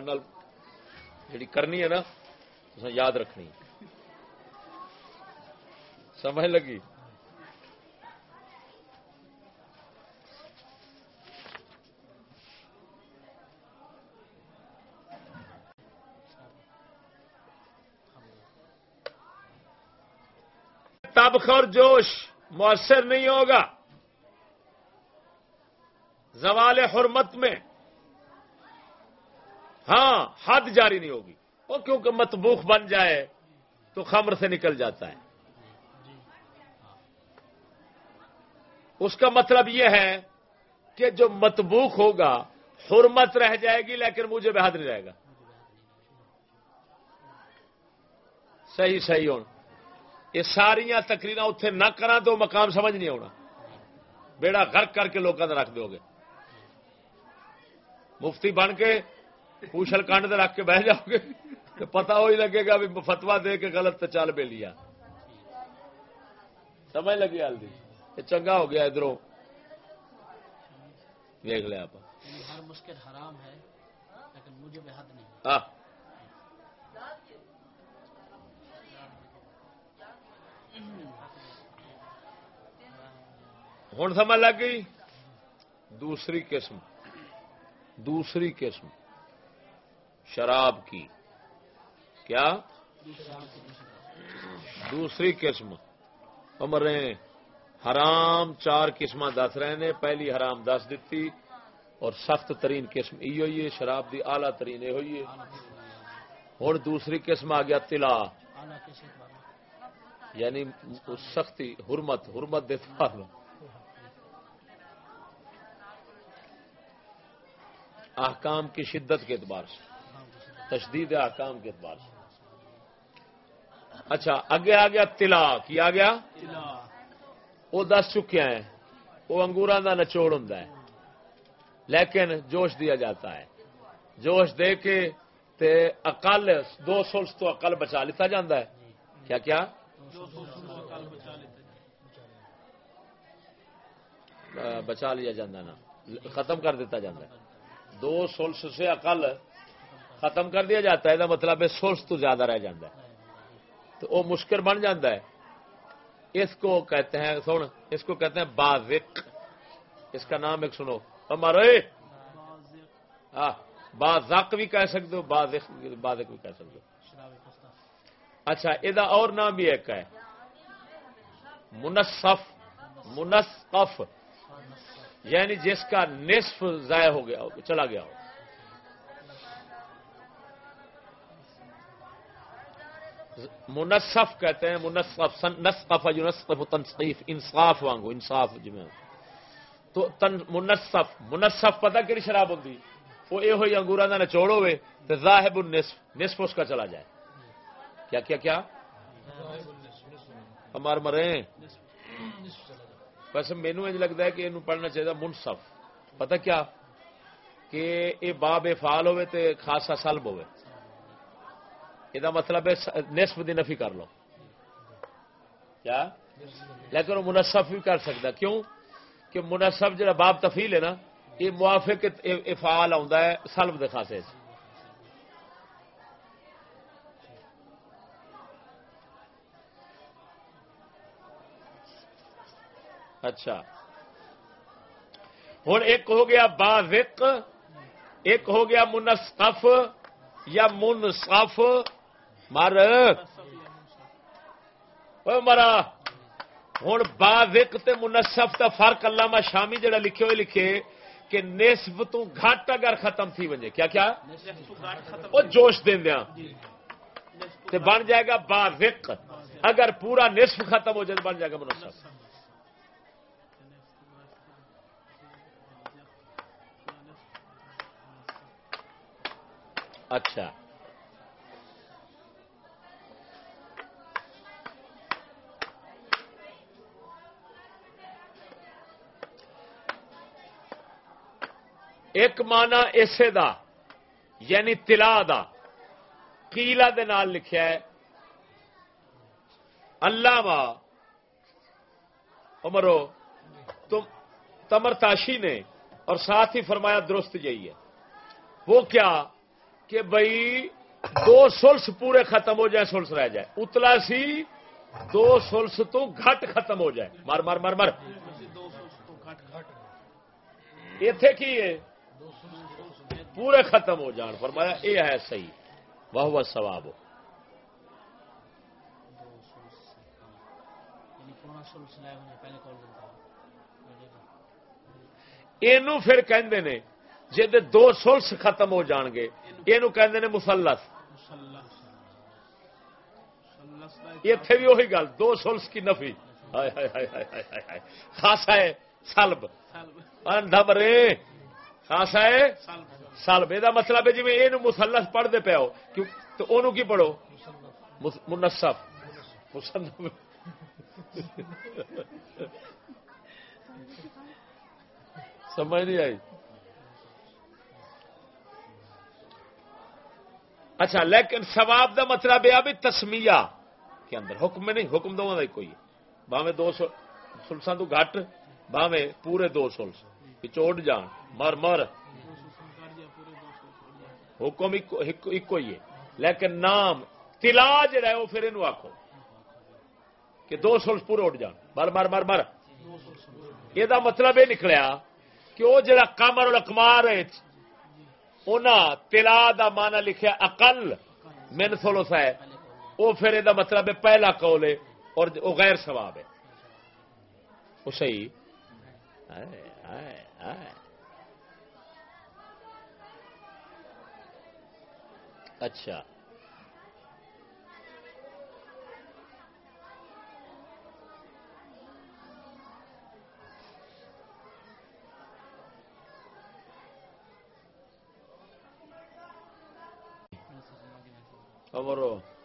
جڑی کرنی ہے نا تساں یاد رکھنی۔ سمجھ لگی؟ تبخ اور جوش مؤثر نہیں ہوگا۔ زوال حرمت میں ہاں حد جاری نہیں ہوگی۔ وہ کیونکہ متبوخ بن جائے تو خمر سے نکل جاتا ہے۔ اس کا مطلب یہ ہے کہ جو متبوخ ہوگا، حرمت رہ جائے گی، لیکن مجھے بحد نہیں رہے گا۔ صحیح صحیح ہونا۔ یہ ساریاں تقریر اتنے نہ کرا تو مقام سمجھ نہیں آنا بیڑا غرق کر کے لوگوں رکھ دو گے۔ مفتی بن کے پوشل کانڈ رکھ کے بہ جاؤ گے۔ تو پتا وہی لگے گا بھی فتوا دے کے غلط چال بے لیا سمجھ لگی ہلدی یہ چنگا ہو گیا ادھر دیکھ لیا آپ۔ یعنی ہر مشکل حرام ہے لیکن مجھے بے حد نہیں۔ ہوں سمجھ لگ گئی؟ دوسری قسم۔ دوسری قسم۔ شراب کی۔ کیا؟ دوسری قسم۔ امرے حرام چار قسم دس رہے نے پہلی حرام دس دیتی اور سخت ترین قسم یہ ہوئی ہے۔ شراب دی آلہ ترین یہ ہوئی ہے۔ ہوں دوسری قسم آ گیا تلا یعنی سختی، حرمت حرمت دے احکام کی شدت کے اعتبار سے۔ تشدید احکام کے اعتبار سے۔ اچھا اگے آ گیا تلا کی آ گیا؟ وہ دس چکے ہیں، وہ انگورا کا نچوڑ ہوں لیکن جوش دیا جاتا ہے۔ جوش دے کے تے اقل، دو سلس تو اقل بچا لیتا جاتا ہے۔ کیا کیا؟ بچا لیا جاتا نا۔ ختم کر دیتا جاتا ہے۔ دو سلس سے اقل ختم کر دیا جاتا ہے یہ مطلب ہے سلس تو زیادہ رہ جاتا ہے۔ تو وہ مشکل بن جاتا ہے۔ اس کو کہتے ہیں، سن، اس کو کہتے ہیں بازق۔ اس کا نام ایک سنو۔ ہمارے ہاں بازق بھی کہہ سکتے ہو، بازق بازق بھی کہہ سکتے ہو۔ اچھا یہ اور نام بھی ایک ہے۔ منصف منصف۔ یعنی جس کا نصف ضائع ہو گیا ہو چلا گیا ہو۔ منصف کہتے ہیں، منصف نصف نصف تنصیف، انصاف وانگو، انصاف جی تو تن، منصف منصف پتہ کہ شراب ہوتی وہ یہ ہوئی انگورا کا نچوڑ ہوئے تو ذاہب النصف، نصف اس کا چلا جائے۔ کیا کیا کیا؟ ہمار مرے ویسے مینو یہ لگتا ہے کہ یہ پڑھنا چاہیے منصف۔ پتہ کیا؟ کہ یہ باب فال ہوئے تے خاصا سلب ہوئے یہ مطلب ہے نصف دی نفی کر لو کیا لیکن وہ منصف بھی کر سکتا کیوں کہ منصف جڑا باب تفیل ہے نا یہ موافق افعال آتا ہے سلب دے اچھا ہوں ایک ہو گیا بازق ایک ہو گیا منصف یا منصف مر۔ مرا ہوں بازق تے منصف کا فرق علامہ شامی جڑا لکھے ہوئے لکھے کہ نصف تو گھٹ اگر ختم تھی وجے کیا کیا وہ جوش دیا بن جائے گا بازق اگر پورا نصف ختم ہو جائے بن جائے گا منصف اچھا ایک مانا اسے دا یعنی تلا دا۔ کیلا دے نال لکھیا ہے اللہ عمرو تم تمر تاشی نے اور ساتھ ہی فرمایا درست یہی ہے۔ وہ کیا کہ بھائی دو سلس پورے ختم ہو جائے سلس رہ جائے اتلا سی دو سلس تو گھٹ ختم ہو جائے مر مر مر مر اتے کی ہے؟ پورے ختم ہو جان۔ فرمایا یہ ہے صحیح وہ وہ سواب ہو یہ پھر کہندے نے جی دو سلس ختم ہو جان گے یہ کہ مسلس اتے بھی وہی گل، دو سلس کی نفی۔ خاصا ہے، سلب۔ مرے۔ ہاں خاصا ہے سلب. یہ مطلب ہے جی یہ مسلس پڑھتے پے ہو. تو انہوں کی پڑھو؟ منصف. سمجھ نہیں آئی. اچھا لیکن ثواب دا مطلب یہ بھی تسمیہ کے اندر. حکم میں نہیں، حکم دونوں کا کوئی باویں دو سلساں تو گھٹ، باویں پورے دو سلس چوٹ جان. مر مر۔ حکم ایک ہی ہے۔ لیکن نام تلا جڑا ہے، وہ پھر یہ آخو کہ دو سلس پورے اٹھ جان۔ مر مر مر مر۔ یہ مطلب یہ نکلیا کہ وہ جڑا کامر اکمار تلا دا مانا لکھیا اقل من سولوس ہے، وہ پھر یہ مطلب ہے پہلا قول ہے اور وہ غیر ثواب ہے۔ وہ صحیح۔ اچھا۔ خبرو۔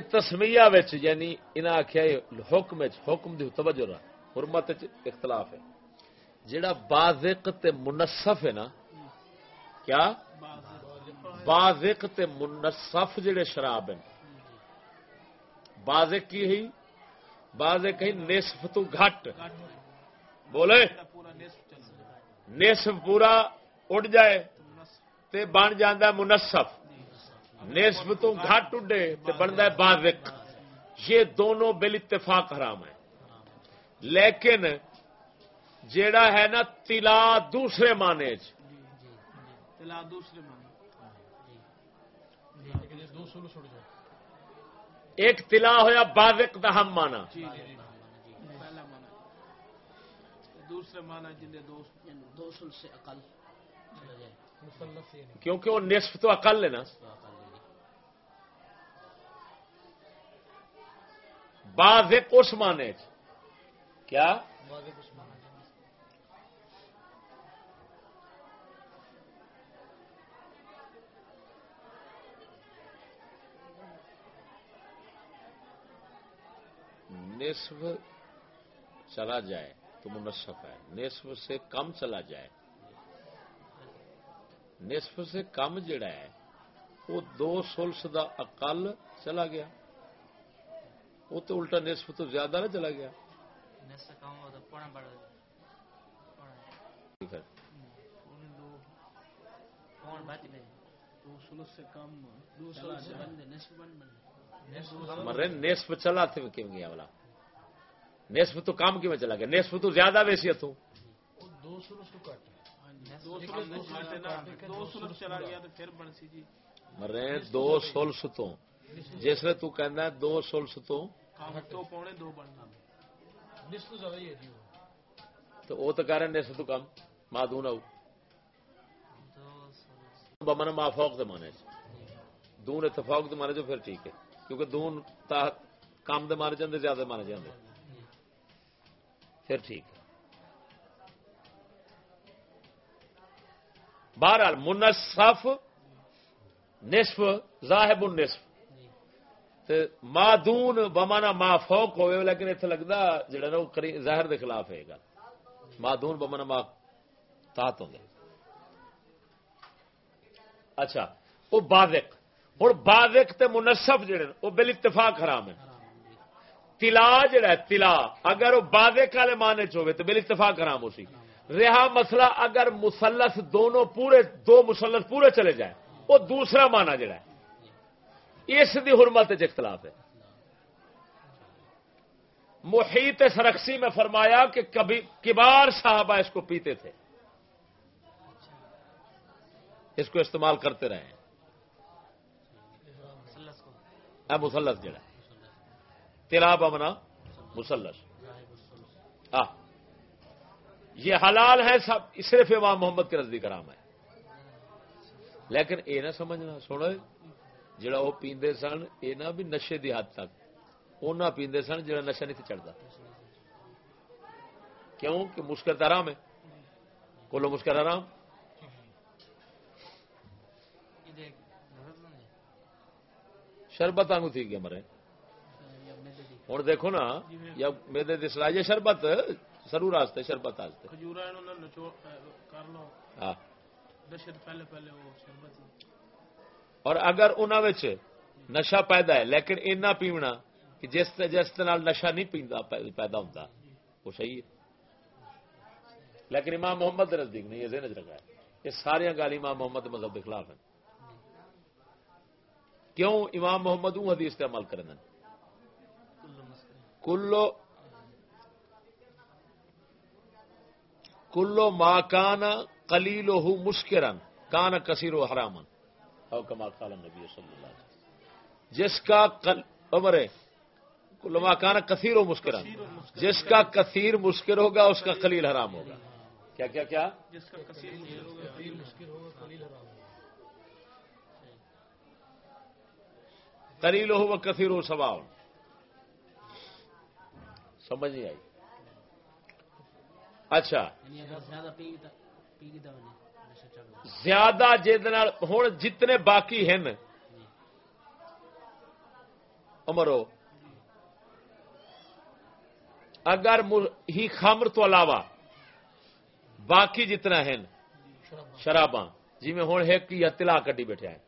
تسمیا یعنی انہیں آخیا حکم حکم دی توجہ رہا حرمت اختلاف ہے۔ جڑا بازق تے منصف ہے نا، کیا؟ بازق تے منصف جڑے شراب ہیں۔ بازق کی ہی، بازق ہی نصف تو گھٹ۔ بولے؟ نصف پورا اڑ جائے تے بن جاندہ منصف۔ نصف تو گھٹ اڈے تے بنتا ہے بازق یہ دونوں بل اتفاق حرام ہے لیکن جیڑا ہے نا تلا دوسرے معنی چ۔ تلا دوسرے ایک تلا ہویا بازق دا ہم مانا جی جی جی دوسرے جن یعنی سے نہیں کیونکہ وہ نصف تو اقل ہے نا۔ تو اقل اس معنی کیا؟ نصف چلا جائے، تو منصف ہے۔ نصف سے کم چلا جائے۔ نصف سے کم جڑا ہے، وہ دو سلس دا اقل چلا گیا۔ وہ تو الٹا نصف تو زیادہ نہ چلا گیا۔ نصف چلا مرے نصف کیوں گیا والا؟ نصف تو کم کیوں چلا گیا؟ نصف تو زیادہ دو سلس تو کٹ دو سلس چلا گیا تو پھر جی۔ مرے دو سلس تو۔ جس نے تو کہنا ہے دو سلس تو کام جی وہ۔ تو وہ تو کہہ رہے نصف تو کم مادون بمن مافوق دے مانے چ دون اتفاق دے مانے جو پھر ٹھیک ہے کیونکہ دون تا کم دے مانے جاندے زیادہ مانے جاندے۔ پھر ٹھیک ہے۔ بہرحال منصف نصف ذاہب النصف۔ تے مادون بمانا ما فوق ہوئے، لیکن اتنے لگتا جڑا نا وہ ظاہر دے خلاف ہے گل۔ مادون بمانا ما تحت ہوں اچھا وہ بازق۔ ہوں بازق تے منصف جڑے وہ بل اتفاق حرام ہے۔ تلا جڑا ہے، تلا۔ اگر وہ بازق والے معنی چ ہوئے تو بل اتفاق حرام ہو سی۔ رہا مسئلہ اگر مسلس دونوں پورے دو مسلس پورے چلے جائے وہ دوسرا معنی جڑا ہے۔ اس دی حرمت اختلاف ہے۔ محیط سرکسی میں فرمایا کہ کبھی کبار صحابہ اس کو پیتے تھے۔ اس کو استعمال کرتے رہے ہیں۔ مسلس اے مسلس جڑا ہے۔ تلا بمنا مسلس۔ آ۔ یہ حلال ہے سب صرف امام محمد کے نزدیک حرام ہے۔ لیکن یہ نہ سمجھنا سنو جڑا وہ پیندے سن یہ نہ بھی نشے دی حد تک۔ نہ پیندے سن جڑا نشہ نہیں چڑھتا۔ کیوں؟ کہ مسکر تو حرام ہے۔ کولو نہیں۔ ہے شربت آنگو تھی گیا مرے۔ ہوں دیکھو نا یا میرے دسلا یہ شربت ضرور آستے شربت آستے۔ ہاں دشت پہلے پہلے وہ شربت اور اگر انہوں نے نشا پیدا ہے، لیکن اینا پیونا کہ جس جس دے نال نشا نہیں پیندا پیدا ہوتا وہ صحیح ہے۔ لیکن امام محمد نزدیک نہیں، یہ ذہن رکھا ہے۔ یہ سارے گال امام محمد مذہب کے خلاف ہیں۔ کیوں امام محمد وہ حدیث عمل کریں کلو کلو کلو ما کان کلیل ہو مسکرن کان کثیر و حرامن۔ او کما قال نبی صلی اللہ علیہ وسلم. جس کا قل... عمر ہے کلو ما کان کثیر و مسکرن جس کا کثیر مسکر ہوگا اس کا قلیل حرام ہوگا. کیا کیا کیا؟ جس کا کثیر ہو مشکل ہوگا قلیل حرام ہوگا. قلیل ہو و کثیر و سواؤ سمجھ نہیں آئی؟ اچھا. یعنی زیادہ ہوں جتنے باقی ہیں امرو اگر ہی خمر تو علاوہ باقی جتنا ہیں شراباں. جی میں ہوں ایک یا تلا کٹی بیٹھے ہیں.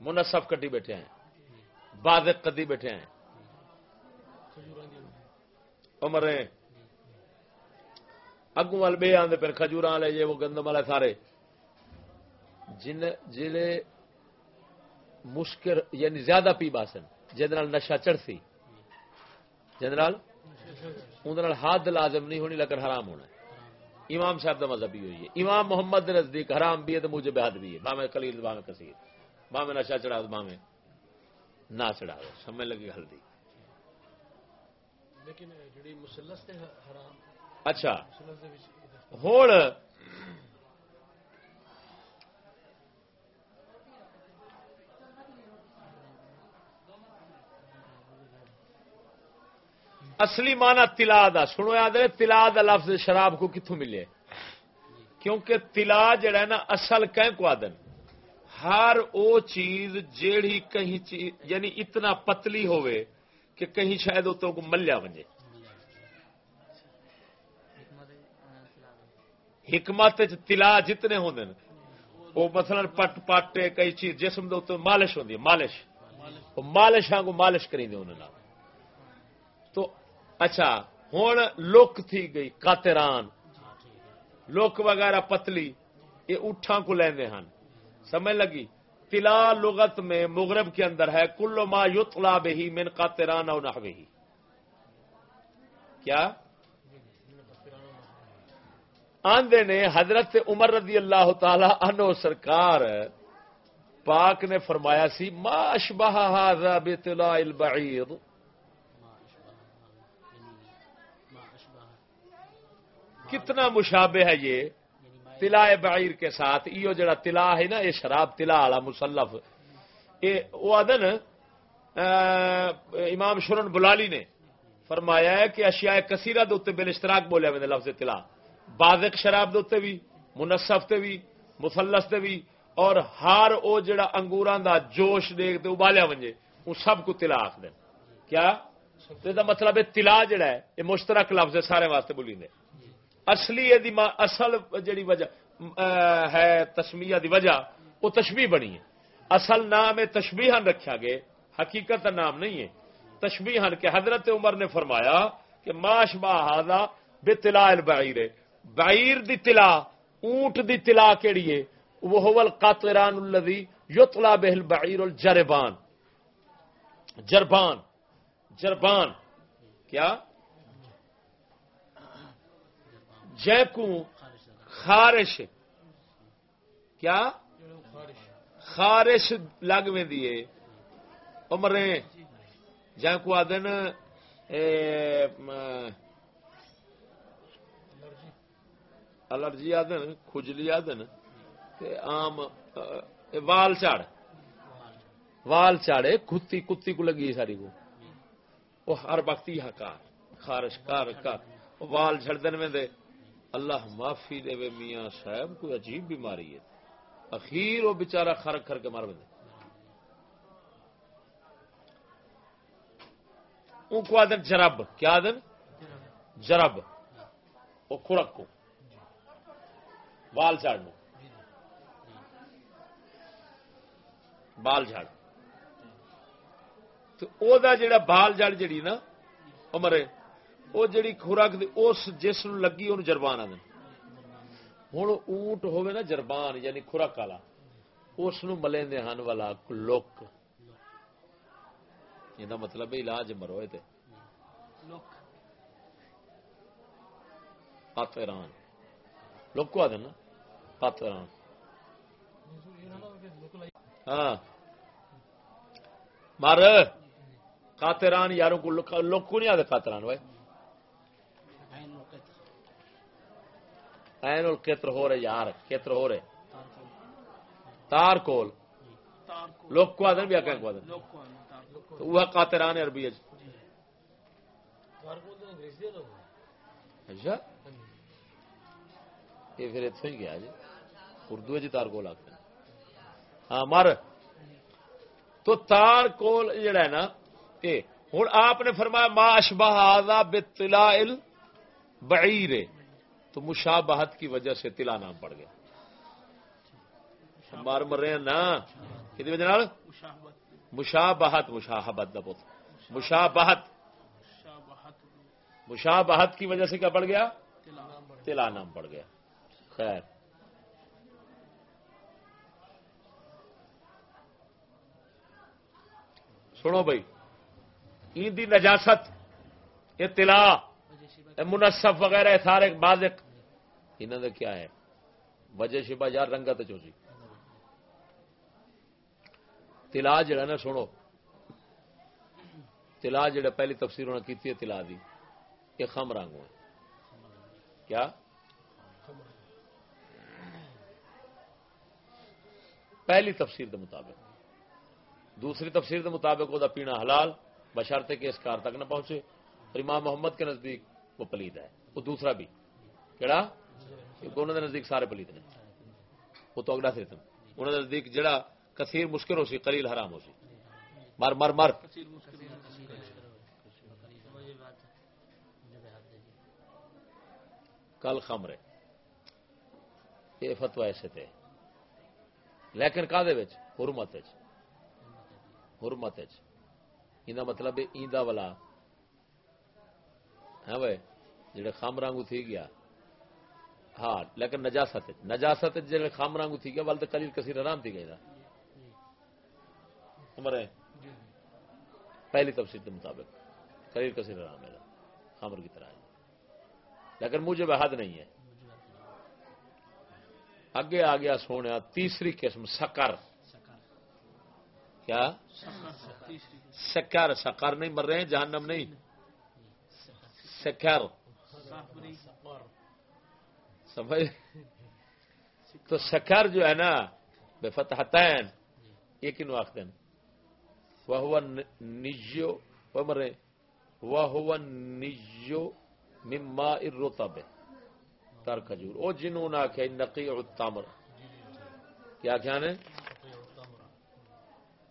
منصف کٹی بیٹھے ہیں. بادق کدی بیٹھے ہیں. عمر اگوں وال بے آدھے پھر کھجور والے جی وہ گندم والے سارے۔ جن جڑے مشکل یعنی زیادہ پی باسن۔ جہد نشا چڑھ سی جنرل اندر حد لازم نہیں ہونی لیکن حرام ہونا ہے۔ امام صاحب کا مذہب بھی ہوئی ہے۔ امام محمد نزدیک حرام بھی ہے تو مجھے بحد بھی ہے۔ باہیں کلیل باہیں کثیر۔ باہیں نشا چڑھا دو باہیں نہ چڑھا دو۔ سمجھ لگی ہلدی لیکن جڑی مسلس تے حرام اچھا۔ مسلس ہوں اصلی مانا تلا دا۔ سنو یاد ہے تلا دا لفظ شراب کو کتوں ملے؟ کیونکہ تلا جڑا ہے نا، اصل کہیں کو آدن ہر او چیز جیڑی کہیں چیز یعنی اتنا پتلی ہوئے کہ کہیں شاید اتوں کو ملیا ونجے۔ حکمت تلا جتنے ہوں وہ مثلا پٹ پٹ کئی چیز، جسم دے مالش ہوندی ہے، مالش۔ مالش کو مالش کریں دے انہوں تو اچھا ہوں لک تھی گئی کاتران لک وغیرہ پتلی، یہ اٹھا کو لیندے ہن۔ سمجھ لگی؟ تلا لغت میں مغرب کے اندر ہے کلو ما یتلا بہی من قاتران او نحوہ کیا؟ آندے نے حضرت عمر رضی اللہ تعالی عنہ سرکار پاک نے فرمایا سی، ما اشبہ هذا بطلاع البعیر کتنا مشابہ ہے یہ تلا بعیر کے ساتھ، ایو جڑا تلا ہے نا، یہ شراب تلا والا مسلف وہ آدن امام شرن بلالی نے فرمایا ہے کہ اشیاء کثیرہ دے بل اشتراک بولے میں لفظ تلا بازک شراب دے بھی منصف تے بھی مسلس تے بھی اور ہر او جڑا انگوراں دا جوش دیکھ تے ابالیا ونجے وہ سب کو تلا آخ دیں کیا؟ تو مطلب ہے تلا جڑا ہے، یہ مشترک لفظ ہے، سارے واسطے بولی دے اصلی اصل جڑی وجہ ہے تسمیہ دی وجہ، وہ تشبیح بنی ہے۔ اصل نام ہے تشبیہن رکھا گئے، حقیقت نام نہیں ہے۔ تشبیہن کے حضرت عمر نے فرمایا کہ ماش باہدا بے تلا البعیر بعیر دی تلا اونٹ دی تلا کیڑی ہے؟ وہ ہول قاتران الذی یطلا به البعیر الجربان. جربان. جربان. کیا؟ جیکو خارش کیا؟ خارش لگ میں دیے امرے جیکو آدن الرجی آدن کھجلی آدن آم وال چاڑ۔ وال چاڑے کتی کتی کو لگی ساری کو۔ وہ ہر وقت ہی کار، خارش، کار کار۔ وال جھڑ میں دے۔ اللہ معافی دے وے میاں صاحب، کوئی عجیب بیماری ہے۔ اخیر وہ بچارہ خرک کر کے مار بندے ان کو آدن جرب، کیا آدن جرب۔ وہ کھڑک کو۔ بال جھاڑ بال جھاڑ تو او دا جڑا بال جڑ جڑی نا عمرے وہ جڑی خوراک اس جس لگی ان جربان آدھے ہوں اونٹ ہوے نا جربان یعنی خوراک والا۔ اس ملے ہن والا لک۔ یہ مطلب علاج مرو یہ پاتران لوگ کو آدھے نا۔ پاتران ہاں۔, ہاں۔ مر کاتران یاروں کو لوگ کو نہیں آدھے کاتران بھائی این القطر ہو رہے یار کتر ہو رہے۔ تار کول۔ لوگ کو آدھن بھی آکھیں کو آدھن تو وہ قاتران عربی ہے۔ اچھا۔ یہ پھر اتنے ہی گیا جی۔ اردو جی تار کول آخر ہاں مر۔ تو تار کول جڑا ہے نا یہ ہوں آپ نے فرمایا، ما اشبہ آزا بتلا بعیر۔ تو مشابہت کی وجہ سے تلا نام پڑ گیا۔ مار مر رہے ہیں نا۔ کتنی وجہ مشابہت، مشاہبت دا پوت مشابہت۔ مشابہت کی وجہ سے کیا پڑ گیا؟ تلا نام پڑ گیا۔ خیر۔ سنو بھائی این دی نجاست، یہ تلا منصف وغیرہ سارے بعد انہوں نے کیا ہے وجہ شبا یار رنگت چوسی تلا جڑا نا، سنو تلا جڑا پہلی تفسیر انہوں نے کی تلا دی، یہ خم رنگ ہے کیا؟ پہلی تفسیر کے مطابق۔ دوسری تفسیر کے مطابق وہ پینا حلال بشرتے کہ اس کار تک نہ پہنچے، اور امام محمد کے نزدیک وہ پلید ہے۔ وہ دوسرا بھی۔ کہڑا دونوں کے نزدیک سارے پلید نے۔ وہ تو اگلا سیتم انہوں نے نزدیک جڑا کثیر مشکل ہو سی، قلیل حرام ہو سی۔ مر مر مر۔ کل خمرے یہ فتوا ایسے تھے لیکن کا حرمت حرمت یہ جی۔ مطلب ایندا والا۔ ہاں بھائی، جڑے خام رانگو تھی گیا۔ ہاں لیکن نجاست جی۔ نجاست جی، جڑے خام رانگو تھی گیا، والد کلیل کثیر آرام تھی گئی عمر ہے؟ پہلی تفصیل کے مطابق۔ کلیل کثیر آرام ہے خامر کی طرح لیکن مجھے بحد نہیں ہے۔ اگے آ گیا سونے تیسری قسم، سکر۔ کیا؟ سکر سکر نہیں مر رہے ہیں، جہنم نہیں۔ سکر۔ سمجھ؟ تو سکر جو ہے نا، بے فتحتین یہ کنو آخ دین۔ وہ ہوا نجو وہ مر رہے وہ ہوا نجو مما الرطب تر کھجور او جنہوں نے آخیا نقی التمر۔ کیا کیا نے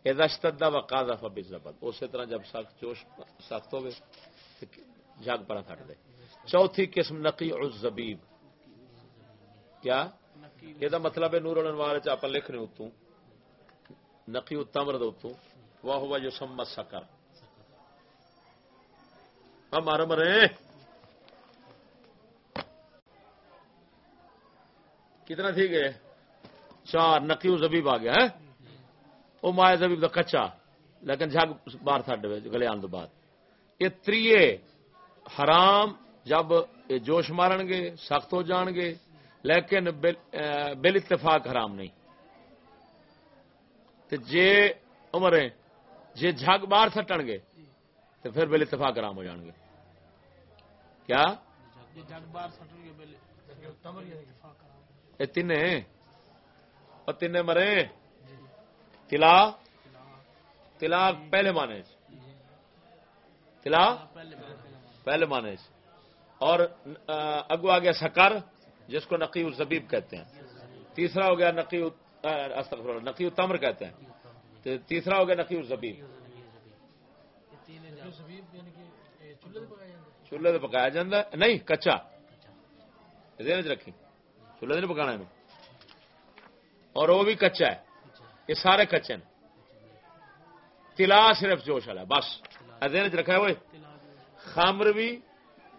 و قاضا فبی زبد اسی طرح جب سخت جوش سخت ہوگی جگ پر کٹ دے۔ چوتھی قسم نقی الزبیب۔ کیا؟ یہ مطلب ہے نور الانوار چ آپ لکھنے اتوں۔ نقی التمر اتوں۔ وہ ہوا جو سمت سکر ہمارے مرے۔ کتنا تھی گئے؟ چار۔ نقی زبیب آ گیا ہے وہ مائے زبیب کا کچا لیکن جگ باہر تھڈ گلے آن بعد۔ یہ تریے حرام جب یہ جوش مارن گے سخت ہو جان گے لیکن بل اتفاق حرام نہیں۔ تے جے عمر جے جگ باہر سٹن گے تو پھر بل اتفاق حرام ہو جان گے۔ کیا؟ تین تین مرے۔ تلا تلا پہلے مانے تلا پہلے مانے اور اگو آ گیا سکر، جس کو نقی الزبیب کہتے ہیں۔ تیسرا ہو گیا نقی نقی تمر کہتے ہیں۔ تیسرا ہو گیا نقی الزبیب۔ چولہے پکایا جا نہیں، کچا۔ رکھی چولہے نہیں پکانا اور وہ بھی کچا ہے۔ یہ سارے کچے ہیں تلا صرف جوش والا بس۔ ادین چ رکھا ہوئے خامر بھی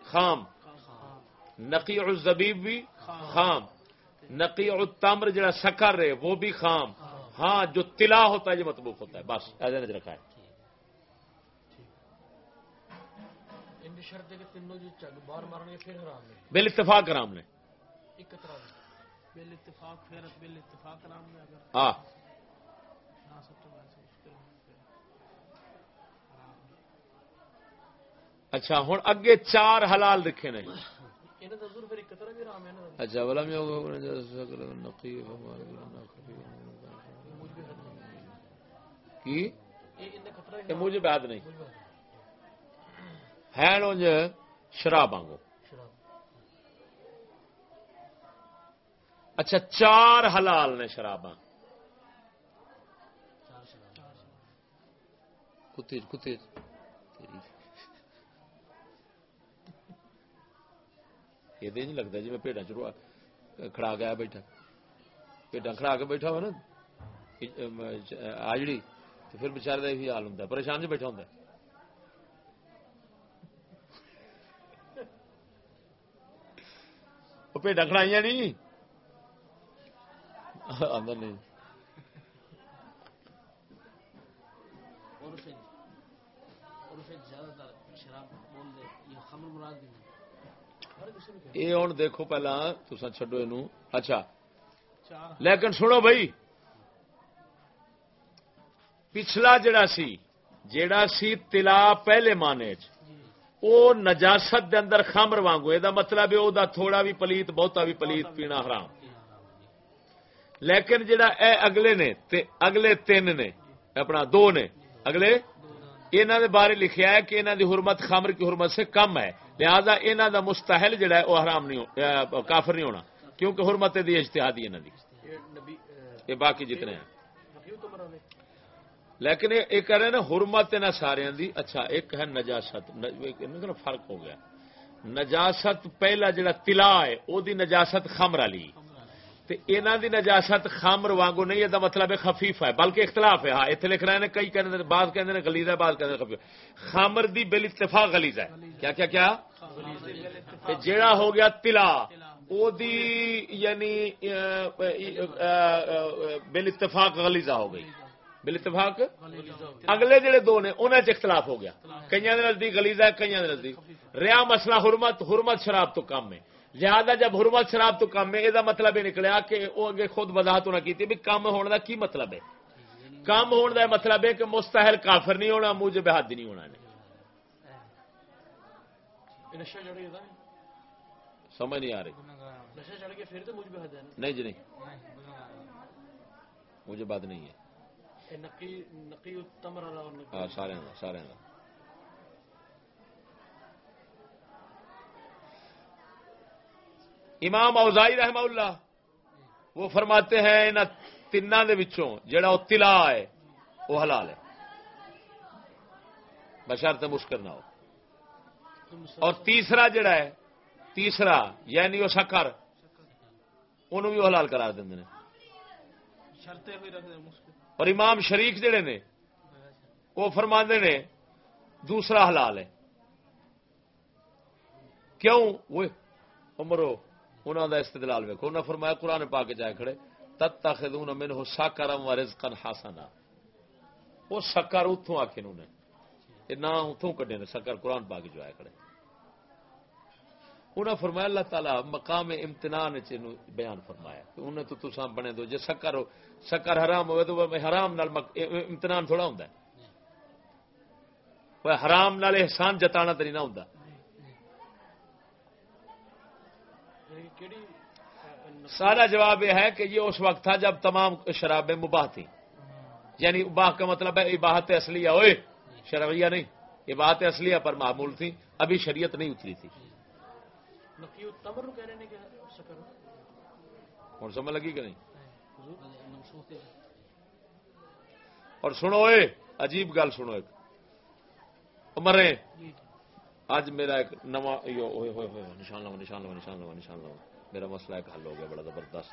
خام۔ نقی الزبیب بھی خام۔ نقی التمر جڑا سکر ہے وہ بھی خام۔ ہاں جو تلا ہوتا ہے یہ مطبوق ہوتا ہے۔ بس ادین چ رکھا ہے۔ بل اتفاق کرام نے۔ ہاں۔ اچھا ہوں اگے چار حلال لکھے نے۔ اچھا بلا میں مجھے بات نہیں۔ ہے شراب آنگو۔ اچھا چار حلال نے شراب۔ یہ نہیں لگتا جی میں پیٹا چڑوا کھڑا گیا بیٹھا پیٹا کھڑا کے بیٹھا ہوا نا آجڑی تو پھر بچارے کا یہی حال ہوں پریشان سے بیٹھا ہوں ڈکنا آئی نہیں اندر نہیں یہ ہوں دیکھو پہلا تسا چڈو یہ اچھا۔ لیکن سنو بھائی۔ پچھلا جڑا سی جڑا سی تلا پہلے مانے او نجاست دے اندر خامر وانگو۔ یہ مطلب ہے او دا تھوڑا بھی پلیت بہتا بھی پلیت پینا حرام۔ لیکن جڑا اے اگلے نے تے اگلے تین نے اپنا دو نے اگلے انہوں نے بارے لکھیا ہے کہ انہوں دی حرمت خامر کی حرمت سے کم ہے۔ لہذا انہوں دا مستحل جڑا ہے، وہ حرام نہیں کافر نہیں ہونا۔ کیونکہ حرمت دی اجتہادی انہوں دی۔ یہ باقی جتنے ہیں۔ لیکن یہ کہہ رہے ہیں نا، حرمت نہ سارے دی۔ اچھا ایک ہے نجاست۔ فرق ہو گیا۔ نجاست پہلا جڑا تلا ہے، وہ نجاست خمر والی انہوں دی نجاست خامر وانگو نہیں یہ مطلب ہے خفیف ہے، بلکہ اختلاف ہے۔ ہاں اتنے لکھ رہے ہیں، کئی کہ بعض کہ گلیز ہے، بعض کہ خفیف خامر دی بل اتفاق گلیز ہے۔ کیا کیا کیا؟ جیڑا ہو گیا تلا او دی یعنی بل اتفاق گلیزہ ہو گئی۔ بل اتفاق؟ اگلے جڑے دو نے انہیں اختلاف ہو گیا۔ کئی نزدیک گلیزہ ہے کئی نزدیک۔ ریا مسئلہ حرمت حرمت شراب تو کم ہے۔ لہذا جب حرمت شراب تو کم ہے یہ مطلب یہ نکلیا کہ وہ اگے خود وضاحت نہ کی بھی کم ہونے کا کی مطلب ہے؟ کم ہونے کا مطلب ہے کہ مستحل کافر نہیں ہونا مجھے بحد نہیں ہونا سمجھ نہیں آ رہی۔ نہیں جی نہیں۔ مجھے بات نہیں ہے۔ ہاں سارے سارے امام اوزائی رحمہ اللہ وہ فرماتے ہیں ان تین جڑا وہ تلا ہے وہ حلال ہے۔ بشرط مشکل نہ ہو۔ اور تیسرا جڑا ہے تیسرا یعنی وہ شکر انہوں بھی حلال کرا دیں اور امام شریف جڑے نے وہ فرما نے دوسرا حلال ہے۔ کیوں؟ وہ عمرو انہوں کا استدلال ویکو انہیں فرمایا قرآن پا کے جائے کھڑے تت تخدون من ہو ساکرم و رزقن حسنا۔ وہ سکر اتوں آکھے انہوں نے یہ نہ اتوں کڈے نے سکر قرآن پا کے جو آئے کھڑے۔ انہیں فرمایا اللہ تعالیٰ مقام امتنان بیان فرمایا۔ انہیں تو تسا بنے دو جی سکر سکر حرام ہوئے تو حرام نال امتنان تھوڑا ہوں حرام نال احسان جتانا تو نہیں نہ ہوں سارا جواب یہ ہے کہ یہ اس وقت تھا جب تمام شرابیں مباح تھیں۔ یعنی اباہ کا مطلب ہے عباہت اصلیہ۔ ہوئے شرعیہ نہیں۔ عباہت اصلیہ پر معمول تھی ابھی شریعت نہیں اتری تھی۔ اور سمجھ لگی کہ نہیں؟ اور سنو اے عجیب گل سنو ایک۔ مرے اج میرا ایک نواں نشان لو نشان لو نشان لو نشان لو میرا مسئلہ ایک حل ہو گیا بڑا زبردست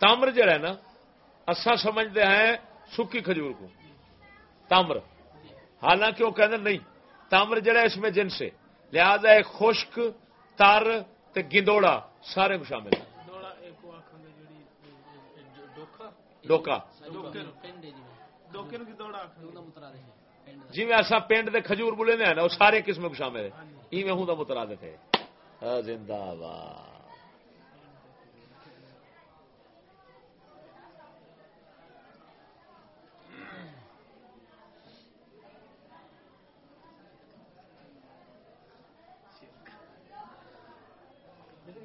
تامر جڑا ہے نا اصا سمجھتے ہیں سکی کھجور کو تامر حالانکہ وہ کہتے نہیں تامر جڑا اس میں جن سے لہذا ایک خشک تار تے گندوڑا سارے کو شامل ہے ڈوکا جی میں ایسا پینڈ دے کھجور بولے نا وہ سارے قسم کو شامل ہے۔ ایویں ہوں دا مترادف ہے۔ زندہ باد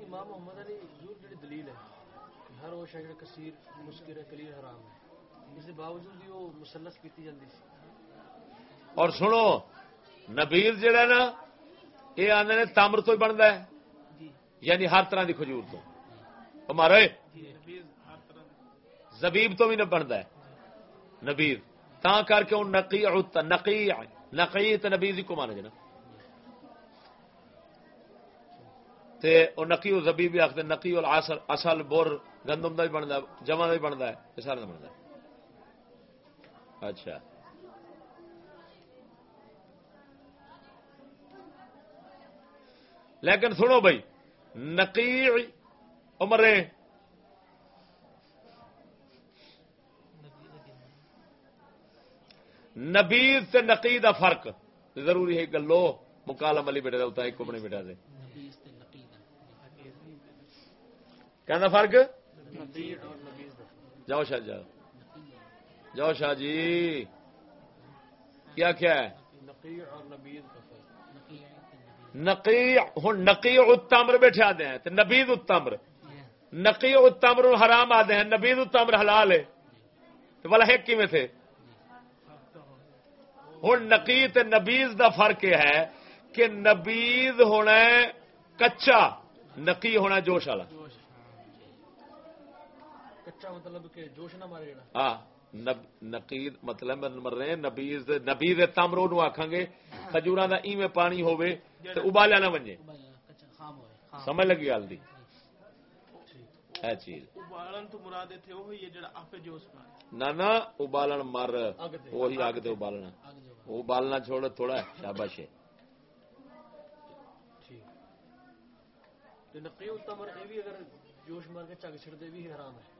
امام محمد علی حضور جڑی دلیل ہے ہر وہ شاید کثیر، مسکر ہے کلیل حرام ہے۔ اس کے باوجود بھی وہ مسلس کیتی جاندی سی۔ اور سنو نبیر جڑا نا یہ آدھے نے تمر تو ہی بنتا ہے۔ جی۔ یعنی ہر طرح کی کھجور تو۔ ہمارا زبیب تو بھی نہ بنتا ہے۔ نبیر تا کر کے نقی نقی نقی تو نبیر کو مانا جنا تے او نقی و زبیب بھی آخر نقی و اصل اصل بور گندم دا بھی بنتا جمع دا بھی بنتا ہے یہ سارا بنتا ہے۔ اچھا۔ لیکن سنو بھائی نقی عمرے نبیز تے نقی دا فرق ضروری ہے گلو مکالم علی بیٹا ہوتا ہے ایک اپنے بیٹا دے۔ کہنا فرق؟ جاؤ شاہ جاؤ جاؤ شاہ جی۔ کیا کیا ہے؟ نقی اور نبیز نقی ہوں نقی اتمر بیٹھے آدھے ہیں نبید اتمر نقی اتمر حرام آدھے ہیں نبید اتمر حلال ہے۔ تو بلا ہے کیویں تھے؟ ہوں نقی تے نبیز دا فرق یہ ہے کہ نبیز ہونا ہے کچا نقی ہونا جوش والا۔ کچا مطلب کہ جوش نہ مارے ہاں نقید مطلب مر رہے نبیز نبیز تمرو نو آکھاں گے کھجوراں دا ایویں پانی ہوے تے ابالیا نہ ونجے۔ سمجھ لگی گل دی؟ اے چیز۔ ابالن تو مراد ہے جڑا نہ نہ ابالن مر۔ وہی اگ تے ابالنا ابالنا چھوڑ تھوڑا شاباش ہے۔ ٹھیک۔ تے بھی اگر جوش مار کے چگ چھڑ دے بھی حرام ہے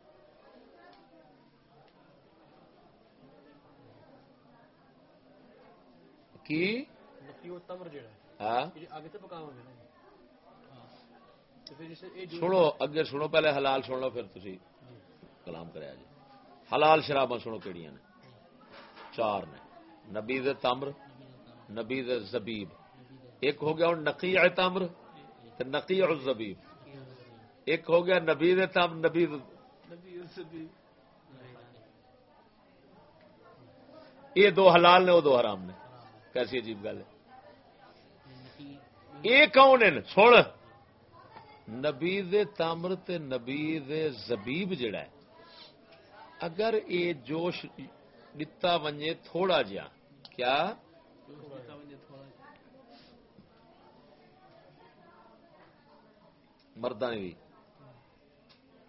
کی نقی التمر جڑا ہے ہاں یہ اگ تے پکاواں گے نا جی۔ تے پھر اسے اے جوش سنو اگے سنو پہلے حلال سن لو پھر تسی کلام کریا جی حلال شراباں سنو کیڑیاں نے۔ چار نے۔ نبیذ تمر نبیذ زبیب۔ ایک ہو گیا ہوں نقیع تمر تے نقیع الزبیب۔ ایک ہو گیا نبیذ تمر نبی یہ دو حلال نے وہ دو حرام نے۔ کیسی عجیب گل ہے۔ یہ کون ہیں؟ سن۔ نبی دے تامر تے نبی دے زبیب جڑا ہے۔ اگر یہ جوش دتا ونجے تھوڑا جیا کیا؟ مردہ بھی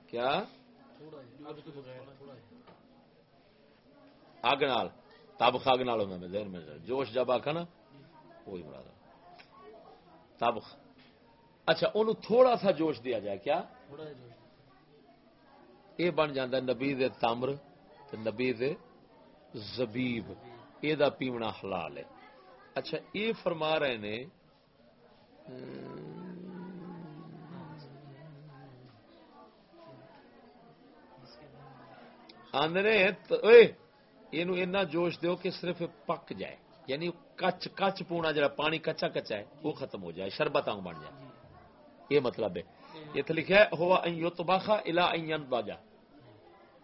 کیا؟ اگ نال۔ تبخ اگ نال ہونا میں ذہن میں جوش جب آخا نا وہی مراد۔ تبخ اچھا انہوں تھوڑا سا جوش دیا جائے کیا؟ یہ بن جاتا نبی دے تے نبی دے زبیب۔ یہ دا پیونا حلال ہے۔ اچھا یہ فرما رہے نے آندنے یہ جوش دیو کہ صرف پک جائے۔ یعنی کچ کچ پونا جڑا پانی کچا کچا ہے وہ ختم ہو جائے شربت آنگ بن جائے۔ یہ مطلب ہے۔ یہ لکھا ہے ہوا ان یطبخا الا ان ينضج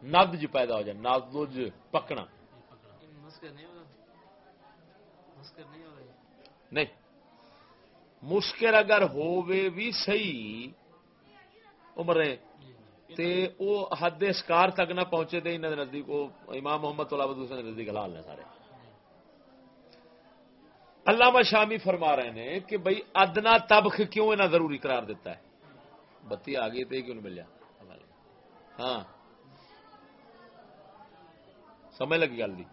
نضج پیدا ہو جائے نضج پکنا۔ نہیں مسکر اگر ہووے بھی صحیح عمریں تے او حد اسکار تک نہ پہنچے تے انہاں دے نزدیک، او امام محمد طلاب دوسرے نزدیک حلال نے سارے۔ علامہ شامی فرما رہے ہیں کہ بھئی ادنا تبخ کیوں انہاں ضروری قرار دیتا ہے؟ بتی آ گئی تے کیوں نہیں ملیا؟ ہاں۔ سمجھ لگی گل دی۔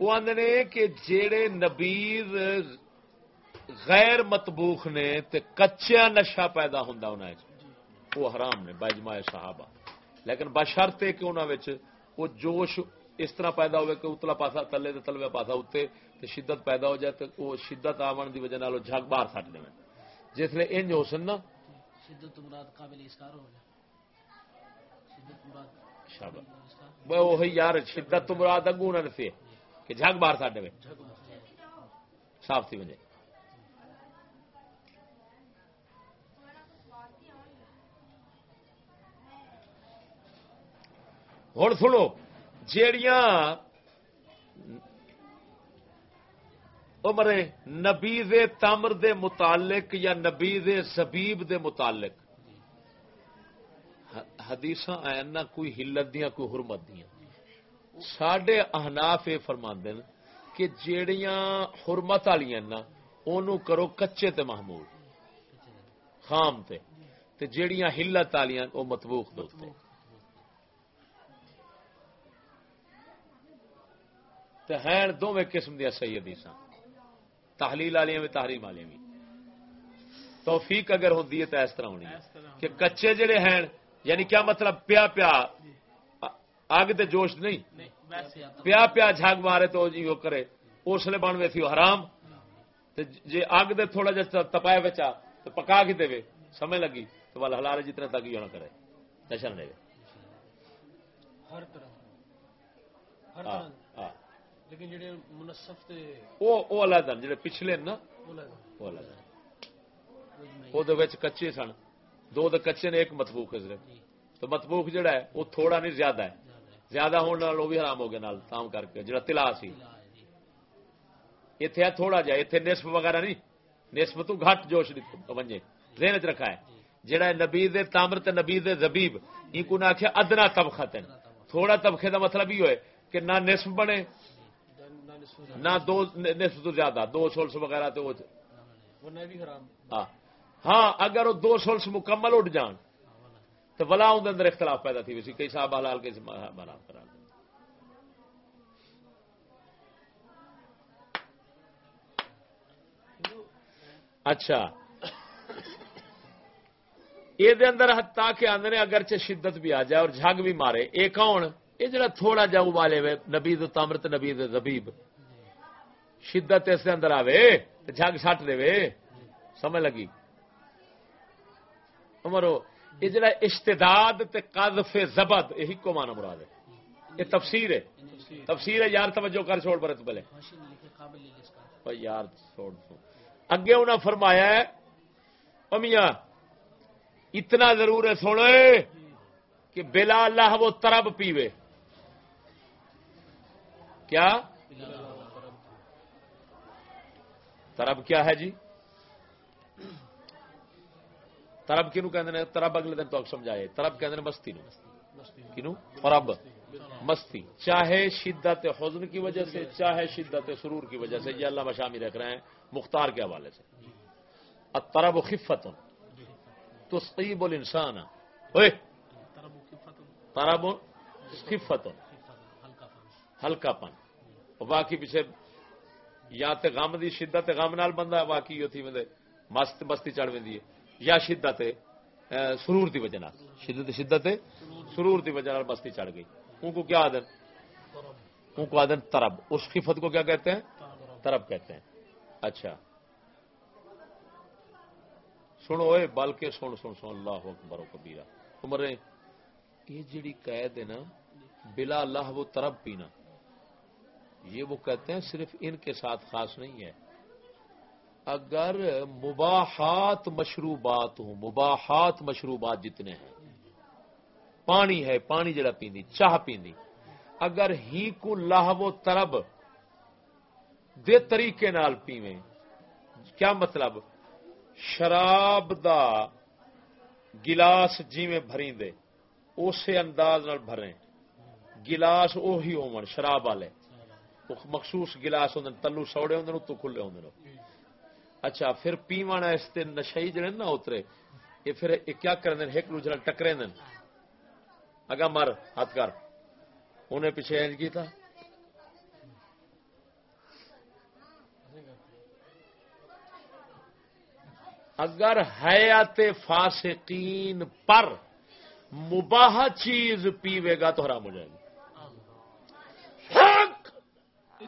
وہ آندے نے کہ جیڑے نبیز غیر مطبوخ نے تے کچا نشا پیدا ہوندا انہاں وچ۔ وہ حرام نے باجماع صحابہ۔ لیکن بشرتے کہ انہاں وچ وہ جوش اس طرح پیدا ہوئے کہ اتلا پاسا تلے تے تلوے پاسا اتنے تے شدت پیدا ہو جائے تے وہ شدت آون دی وجہ نال جھگ باہر سٹ دے جس لیے انج ہو سن نا۔ شدت مراد قابل اسکار ہو جائے۔ شدت مراد شاباش اسکار وہ وہی یار شدت تو مراد اگوں نہ سے کہ جھگ باہر سٹ دے صاف تھی وجہ۔ ہوں سنو، جیڑیاں مرے نبی دے تمر دے متعلق یا نبی دے زبیب دے متعلق حدیث آئیں کوئی ہلت دیا کوئی حرمت دیا سڈے احناف یہ فرما کہ جیڑیاں حرمت والی نا انہوں کرو کچے تے محمود خام تے۔ تے جیڑیاں ہلت والیاں او مطبوخ دے تے ہیں دوویں قسم دیا صحیح حدیثاں۔ تحلیل والیاں بھی تحریم والیاں بھی توفیق اگر ہے تو اس طرح ہونی ہے کہ کچے جڑے ہیں یعنی کیا مطلب پیا پیا؟ اگ تے جوش نہیں۔ پیا پیا جھاگ مارے تو جی وہ کرے۔ اس لیے بن وہ حرام۔ تے جے اگ دے تھوڑا جا تپائے بچا تو پکا کے دے سمے لگی؟ تو والا حلال ہے جتنا تک ہی ہونا کرے۔ دشن دے ہر طرح۔ ہر طرح۔ ہاں۔ لیکن جڑے منصف تے وہ وہ علیحدہ جڑے پچھلے نا علیحدہ دے وچ کچے سن۔ دو دے کچے نے ایک مطبوخ ہے صرف۔ تو مطبوخ جڑا ہے وہ تھوڑا نہیں زیادہ ہے۔ زیادہ ہونے نال بھی حرام ہو گیا نال تام کر کے جڑا تلا سی۔ اتنے ہے تھوڑا جا اتنے نصف وغیرہ نہیں۔ نصف تو گھٹ جوش ونجے ذہن چ رکھا ہے۔ جڑا ہے نبی دے تامر تے نبی دے زبیب ان کو نہ آخیا ادنا طبقہ تین۔ تھوڑا طبقے دا مطلب یہ ہوئے کہ نہ نصف بنے نہ نصف نہ دو نصف تو زیادہ دو سولس وغیرہ تو ہاں۔ ہاں اگر وہ دو سولس مکمل اٹھ جان تو ولا ان اندر اختلاف پیدا تھی ویسی کئی صاحب حلال کئی صاحب حرام قرار دیں۔ اچھا۔ یہ اندر حتا کہ آندے اگرچہ شدت بھی آ جائے اور جھگ بھی مارے یہ کون؟ یہ جڑا تھوڑا جا ابالے وے نبی تامرت نبی زبیب۔ شدت اس اندر آوے تے جھگ سٹ دے سمجھ لگی؟ عمرو، یہ جڑا اشتداد تے قذف زبد یہی کو مانا مراد ہے۔ یہ تفسیر ہے۔ تفسیر ہے، یار توجہ کر چھوڑ پڑے تو پہلے یار چھوڑ دو اگے انہوں فرمایا ہے، او میاں، اتنا ضرور ہے سونے کہ بلا اللہ وہ ترب پیوے۔ کیا؟ ترب کیا ہے جی؟ ترب کنو کہ ترب اگلے دن تو سمجھائے۔ ترب کہ مستی نو۔ کنو؟ ترب مستی۔ چاہے شدت حزن کی وجہ سے، چاہے شدت سرور کی وجہ سے، یہ اللہ مشامی رکھ رہے ہیں۔ مختار کے حوالے سے۔ ترب خفت تو سقیب الانسان۔ اوئے! طرب ترب خفت پن ہلکا پن۔ باقی پیچھے یا تے غم دی شدت غم نال بندہ باقی یہ تھی مندے مست مستی چڑھ ویندی ہے، یا شدت سرور دی وجہ نال۔ شدت شدت سرور دی وجہ نال مستی چڑھ گئی۔ ان کو کیا آدن؟ ان کو آدن ترب۔ اس خفت کو کیا کہتے ہیں؟ ترب کہتے ہیں۔ اچھا۔ سنو اے، بلکہ سن سن سن، اللہ اکبر و کبیرہ۔ عمرے یہ جڑی قید ہے نا، بلا اللہ وہ ترب پینا۔ یہ وہ کہتے ہیں صرف ان کے ساتھ خاص نہیں ہے۔ اگر مباحات مشروبات ہوں، مباحات مشروبات جتنے ہیں، پانی ہے، پانی جڑا پیندی چاہ پیندی اگر ہی کو لاہو ترب دے طریقے نال پیویں، کیا مطلب؟ شراب دا گلاس جیویں بھریں دے اسی انداز نال بھریں، گلاس اوہی ہون، شراب والے۔ مخصوص گلاس ہوں تلو سوڑے ہوں تو کھلے ہوں اچھا پھر پیوانا اس تے نشئی جڑے نا اترے، یہ پھر کیا کریں ایک دوسرے ٹکرے دن اگا مر، ہاتھ کر۔ انہیں پیچھے اینج کی اگر حیات فاسقین پر مباح چیز پیوے گا تو حرام ہو جائے گی حق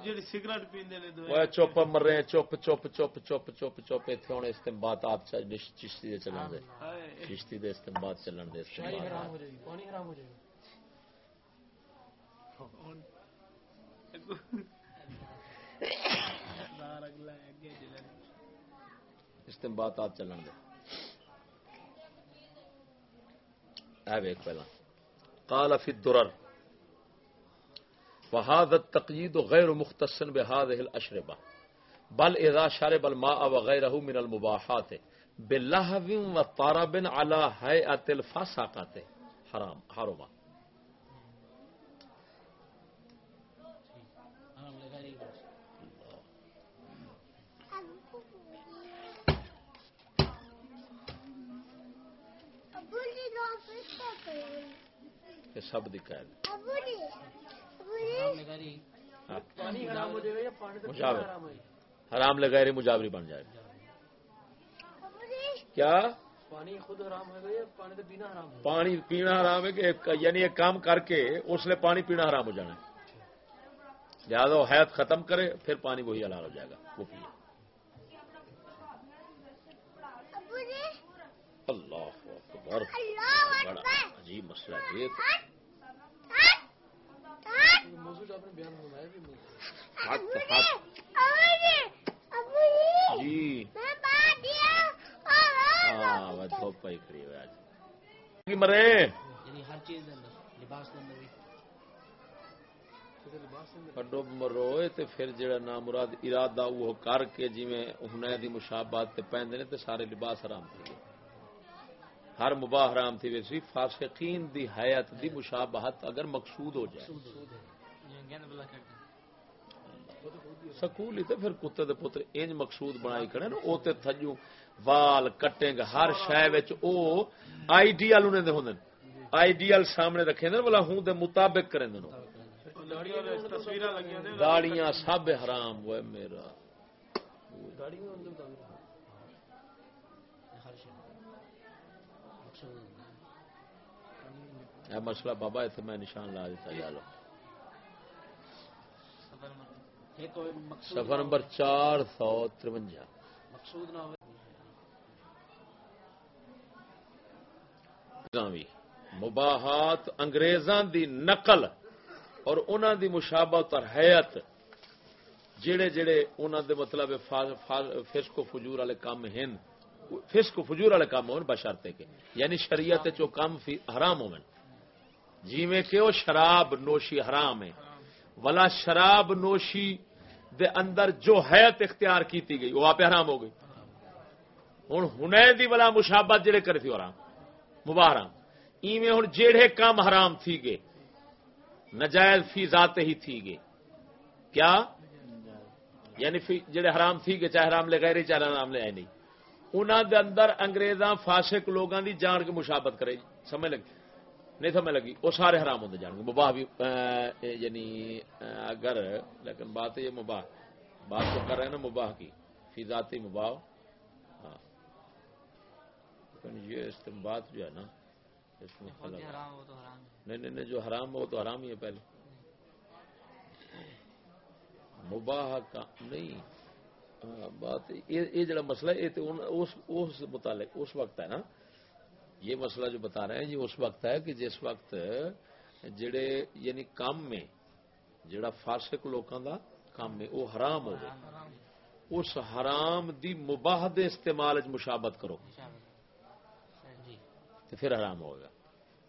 جڑی سگریٹ پیندے نے وہ چپ مر رہے ہیں چپ چپ چپ چپ چپ چپ اتنے ہوں استمبات آپ چشتی دے چلن دے۔ ہائے چشتی دے استمبات چلن دے شاہی حرام استمبات ہو جائے گی پانی حرام ہو جائے گا دار اگلا ہے اگے جلن۔ استمبات آپ چلن دے۔ اے ویک پہلا۔ قال فی الدرر۔ وهذا التقييد غير مختص بهذه الاشربه بل اذا شرب الماء وغيره من المباحات باللهو وطرب على هيئه الفساقه حرام حرام. یہ سب قید حرام ہاں۔ حرام لگائے مجاوری بن جائے۔ کیا؟ پانی خود حرام پانی پینا حرام پانی پینا حرام ہے کہ یعنی ایک کام کر کے اس نے پانی پینا حرام ہو جانا ہے۔ لہٰذا وہ حیات ختم کرے پھر پانی وہی حلال ہو جائے گا وہ پیے۔ اللہ اکبر۔ بڑا عجیب مسئلہ یہ یہ موضوع جو آپ نے بیان فرمایا کہ موضوع حق حق جی ہاں وہ دھوپ ہی کری ہوئے آج۔ کی مرے؟ یعنی ہر چیز دے اندر لباس دے اندر بھی کسی لباس سے کڈو مروئے تے پھر جڑا نام مراد ارادہ وہ کر کے جویں ہنے دی مشابہت تے پیندے نے تے سارے لباس حرام تھی گئے ہر مباح حرام تھی ویسی فاسقین دی حیات دی مشابہت اگر مقصود ہو جائے۔ سکول ہی تے پھر کتے دے پتر انج مقصود بنائی کھڑے نا، او تے تھجو وال کٹنگ ہر شے وچ او آئیڈیل انہاں دے ہوندے آئیڈیل سامنے رکھے نے بلا ہوں دے مطابق کریں دے داڑیاں سب حرام ہوئے میرا۔ مسئلہ بابا اتنے میں نشان لا دیتا جا لو سفر میں نمبر چار سو ترونجا۔ مباحات انگریزاں دی نقل اور انہاں دی مشابہت اور حیات جڑے جڑے انہاں دے مطلب فسق و فجور والے کام ہیں۔ فسق و فجور والے کام ہون بشرتے کے۔ یعنی شریعت چو کام حرام ہون۔ جیویں کہ وہ شراب نوشی حرام ہے۔ ولا شراب نوشی دے اندر جو حیات اختیار کیتی گئی، وہ آپ حرام ہو گئی۔ ہوں ہنے دی ولا مشابت جڑے کرے تھی حرام۔ مبارم ایویں ہوں جیڑے کام حرام تھی گے نجائز فی ذات ہی تھی گے کیا؟ یعنی جڑے حرام تھی گے چاہے حرام لے گئے، چاہے حرام لے آئے نہیں۔ انہاں دے اندر انگریزاں، فاسق لوگاں دی جان کے مشابت کرے، سمجھ لگی نہیں سمجھ لگی وہ سارے حرام ہوتے جان گے۔ مباح بھی یعنی اگر لیکن بات یہ مباح بات تو کر رہے ہیں نا مباح کی فی ذاتی مباح ہاں۔ لیکن یہ استنباط جو ہے نا اس میں نہیں نہیں جو حرام ہے وہ تو حرام ہی ہے پہلے۔ مباح کا نہیں ہاں، بات یہ جڑا مسئلہ ہے یہ تو اس متعلق اس وقت ہے نا یہ مسئلہ جو بتا رہے ہیں یہ اس وقت ہے کہ جس وقت جڑے یعنی کام میں جڑا فاسق لوکاں دا کام میں وہ حرام ہو گئے۔ اس حرام دی مباح دے استعمال مشابت کرو۔ جی۔ تو پھر حرام ہوگا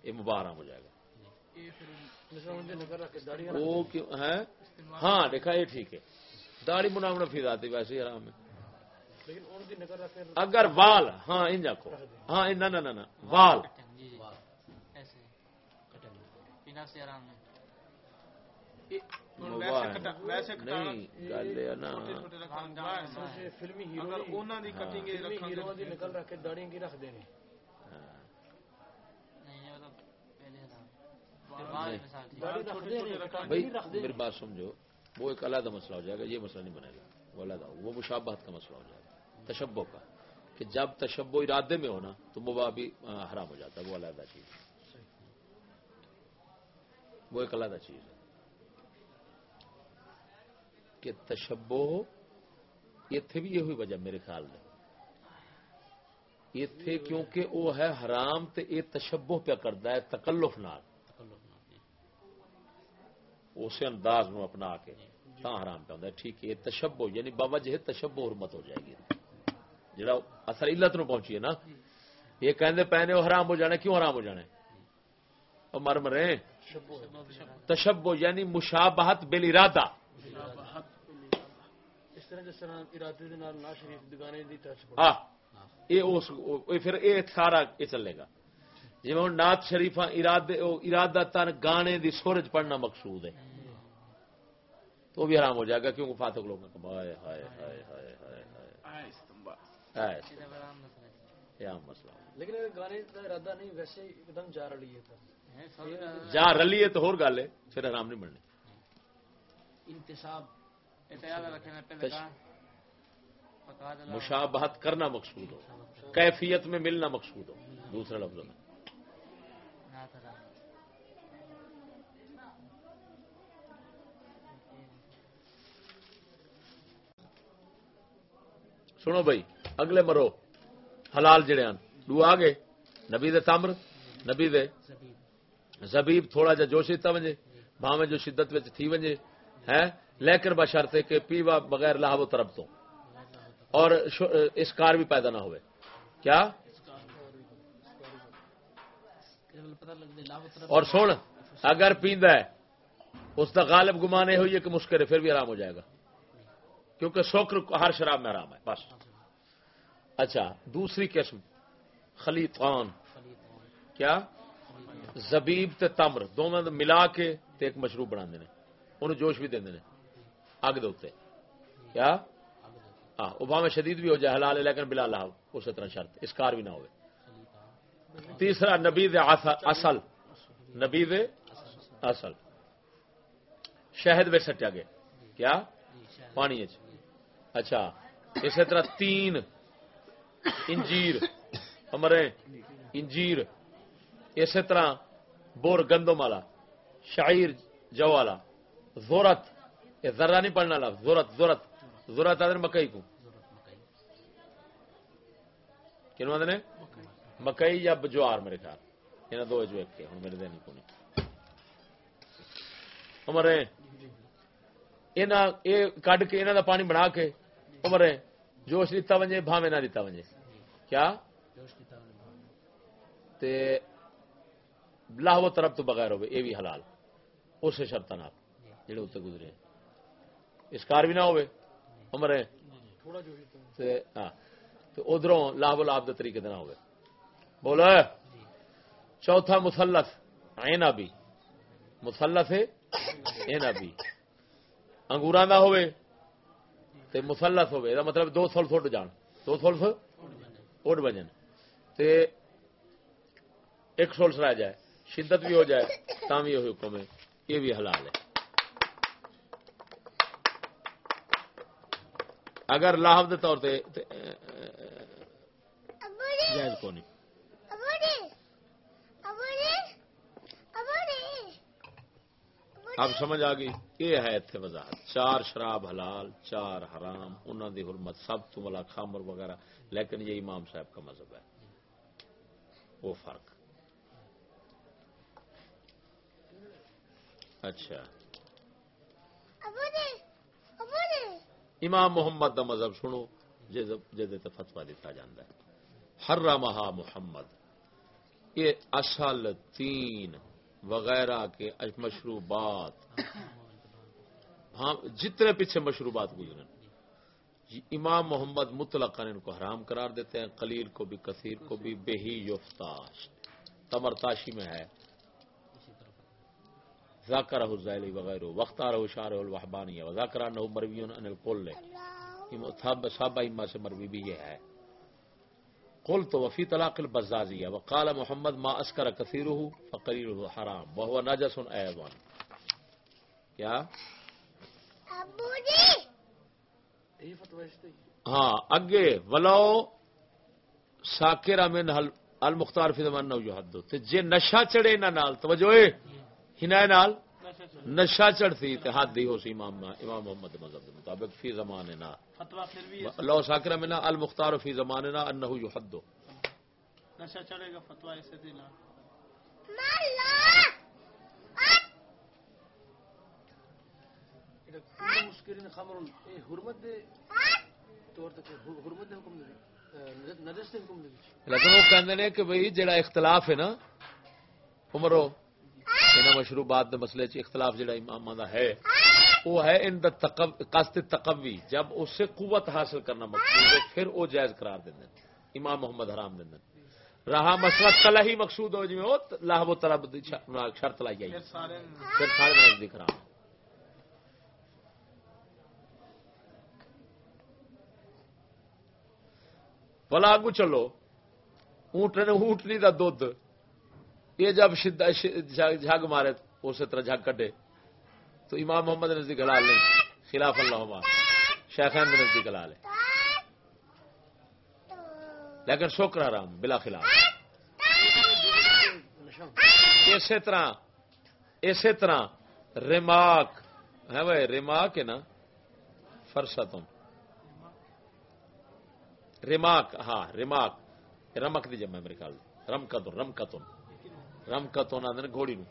یہ مباح حرام ہو جائے گا۔ وہ ہاں دیکھا یہ ٹھیک ہے۔ داڑھی منامنا فی ذاتی ویسے ہی حرام ہے۔ اگر وال ہاں ان کو ہاں نہ وال۔ میری بات سمجھو وہ ایک علیحدہ مسئلہ ہو جائے گا یہ مسئلہ نہیں بنے گا۔ وہ علیحدہ وہ مشابہت کا مسئلہ ہو جائے گا۔ تشبہ کا کہ جب تشبہ ارادے میں ہونا تو مباح بھی حرام ہو جاتا ہے وہ علیحدہ چیز ہے۔ وہ ایک علیحدہ چیز ہے۔ کہ تشبہ اتنے بھی یہ ہوئی وجہ میرے خیال میں۔ اتنے کیونکہ وہ ہے حرام تے یہ تشبہ پہ کرتا ہے تکلف نال۔ جی اسی انداز نو اپنا کے تا حرام پہ ہوندا ہے۔ ٹھیک ہے یہ تشبہ یعنی بوجہ تشبہ حرمت ہو جائے گی۔ جڑا اثر علت نو پہنچی ہے نا یہ کہندے پہنے وہ حرام ہو جانے کیوں حرام ہو جانے اور مر مرے تشبہ یعنی مشابہت بالارادہ اس طرح جس طرح ارادے دے نال نا شریف دگانے دی ٹچ پڑ آ یہ اس یہ پھر یہ سارا یہ چلے گا۔ جی ہوں نات ارادے او ارادہ تن گانے دی سورج پڑھنا مقصود ہے۔ تو بھی حرام ہو جائے گا کیونکہ فاتح لوگوں کو ہائے ہائے ہائے ہائے ہائے ہائے۔ یہ عام مسئلہ لیکن اگر گانے کا ارادہ نہیں ویسے ایک دم جا رہی ہے تھا جا رلی ہے۔ تو ہور گل ہے پھر حرام نہیں انتصاب احتیاط رکھنا پہلے مشابہت کرنا مقصود ہو۔ کیفیت میں ملنا مقصود ہو۔ دوسرے لفظوں میں۔ سنو بھائی اگلے مرو حلال جڑے ہیں دو آگے نبی دے تمر نبی دے زبیب۔ تھوڑا جا جوش دیتا ونجے۔ بھاویں جو شدت وچ تھی ونجے۔ ہے لیکن بشرطے کہ پیوا بغیر لاہو و طرف تو۔ اور شو- اسکار بھی پیدا نہ ہوئے۔ کیا؟ اور سن، اگر پیندا ہے، اس کا غالب گمان یہ ہوئی ہے کہ مسکر ہے پھر بھی آرام ہو جائے گا۔ کیونکہ شوکر ہر شراب میں آرام ہے، بس۔ اچھا دوسری قسم خلیطان کیا؟ زبیب تے تمر، دونوں ملا کے تے ایک مشروب بنا دینے انہوں جوش بھی دیندے نے۔ اگ دے کیا؟ ہاں شدید بھی ہو جائے، حلال ہے، لیکن بلا لاہو اسی طرح شرط۔ اسکار بھی نہ ہوئے۔ تیسرا، نبی اصل نبی اصل شہد میں سٹیا گیا۔ کیا؟ پانی اچھا اسی طرح تین انجیر۔ امرے انجیر۔ اسی طرح بور گندم والا شاعر جو والا، زورت۔ یہ ذرا نہیں پڑھنا لفظ زورت زورت۔ زورت آدھے مکئی کو۔ ضرورت مکئی کنو آدھے نے؟ مکئی یا جوار میرے خیال۔ یہاں دو جو ایک ہوں میرے دین کو نہیں امرے یہاں کڈ کے، یہاں دا پانی بنا کے امرے جوش دیتا ونجے بھاوے نہ دیتا ونجے۔ کیا؟ تے لاہو طرف تو بغیر ہوئے یہ بھی حلال۔ اسے شرط نال جڑے اتنے گزرے۔ اسکار بھی نہ ہوئے امرے تھوڑا تے ہاں۔ تے ادھروں لاہو لاب دے طریقے نہ ہوئے۔ بولو۔ چوتھا مثلث اینا بھی مثلث ہے اینا بھی انگوراں دا ہوئے۔ تے مثلث ہوئے دا مطلب دو سلف اڈ جان۔ دو سلف؟ اڈ بجن۔ تے ایک سولس رہ جائے شدت بھی ہو جائے تاں بھی یہ حکم ہے۔ یہ بھی حلال ہے۔ اگر لاہو دے طور تے، جائز کو نہیں اب سمجھ آ گئی یہ ہے اتنے وضاحت۔ چار شراب حلال چار حرام انہوں دی حرمت سب تو ملا خامر وغیرہ لیکن یہ امام صاحب کا مذہب ہے۔ وہ فرق۔ اچھا۔ امام محمد دا مذہب سنو جہد فتوا دیتا جاتا ہے۔ حرمہا محمد۔ یہ اصل تین وغیرہ کے مشروبات۔ ہاں جتنے پیچھے مشروبات گزرے امام محمد مطلق ان کو حرام قرار دیتے ہیں، قلیل کو بھی، کثیر کو بھی بے ہی یفتاش۔ تمرتاشی میں ہے۔ ذاکر الزیلی وغیرہ وقت رہو شار الوحبانی وذاکر انہو مرویون ان القل صحابہ اما سے مروی بھی یہ ہے۔ قل تو وفی طلاق البزازیہ وقال محمد ما اسکر کثیرہ فقلیلہ حرام وہو نجس ایضا کیا؟ اس سے ہاں اگے ولو ساکر من حل المختار فی زمان نو یحدو تے جے نشہ چڑے نہ نال توجہ اے ہنائے نال۔ نشا چڑھتی تو دی ہی ہو سی امام امام محمد مذہب کے مطابق فی زمانے نا اللہ ساکر میں المختار فی زمانے نا انہ یو حد دو چڑھے گا فتوا ایسے دینا ہاں؟ ہاں؟ حکم حکم لیکن وہ کہ بھائی جڑا اختلاف ہے نا عمرو انہاں مشروبات دے مسئلے چ اختلاف جڑا اماماں دا ہے وہ ہے ان دا تقو- قصد تقوی جب اس سے قوت حاصل کرنا مقصود ہے پھر وہ جائز قرار دیندے امام محمد حرام دیندے رہا مسئلہ کلا ہی مقصود ہو جی وہ لاہ و طلب شرط لائی آئی پھر سارے پھر سارے نزدیک ہے بلا آگو چلو اونٹ نے اونٹنی دا دودھ۔ یہ جب شدہ جھگ مارے اسی طرح جھگ کٹے۔ تو امام محمد نزدیک حلال نہیں۔ خلاف اللہ شیخین کے نزدیک حلال ہے۔ لیکن شکر حرام، بلا خلاف۔ اسی طرح اسی طرح ریماک۔ ہے بھائی، ریماک ہے نا؟ فرسا تم ریماک ہاں ریماک۔ رمک دی جمع میرے خیال رم کا رم کا تم رم کا تو آدھے گھوڑی نو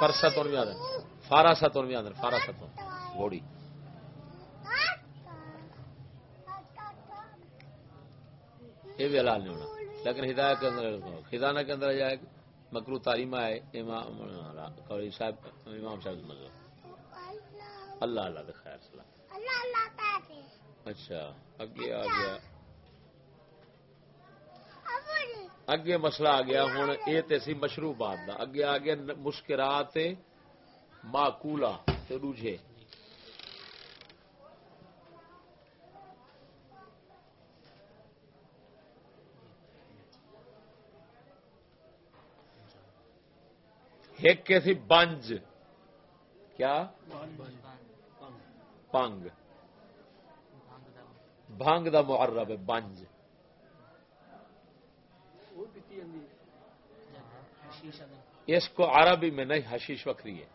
فرسا تو بھی آدھے فارا سا تو بھی آدھے فارا سا تو۔ گھوڑی۔ یہ بھی حلال نہیں ہونا۔ لیکن ہدایت کے اندر خزانہ کے اندر جائے مکرو تعلیم آئے امام صاحب امام صاحب مطلب اللہ اللہ خیر سلام اچھا اگے آ گیا۔ اگے مسئلہ آ گیا ہوں یہ تو سی مشروع بات دا اگے آ گیا مسکرات معقولا تے روجے ایک کے سی بنج کیا پنگ بھنگ دا معرب ہے بنج اس کو عربی میں نہیں حشیش وکری ہے۔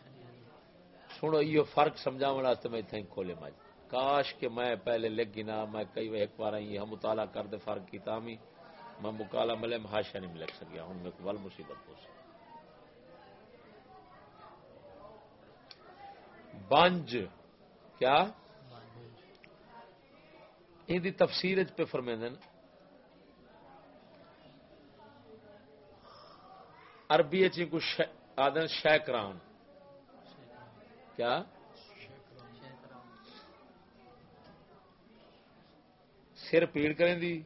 سنو یہ فرق سمجھا واسطے میں اتنا کھولے مجھ کاش کہ میں پہلے لکھ گنا میں کئی ایک بار یہ مطالعہ کر دے فرق کی تامی۔ میں مکالا ملے محاشا نہیں لکھ سکیا۔ ہوں میں ول مصیبت ہو سکتی۔ بنج کیا؟ یہ تفسیر پہ فرمیندن عربی چی جی کو آدن شیکران۔ کیا؟ سر پیڑ کریں دی۔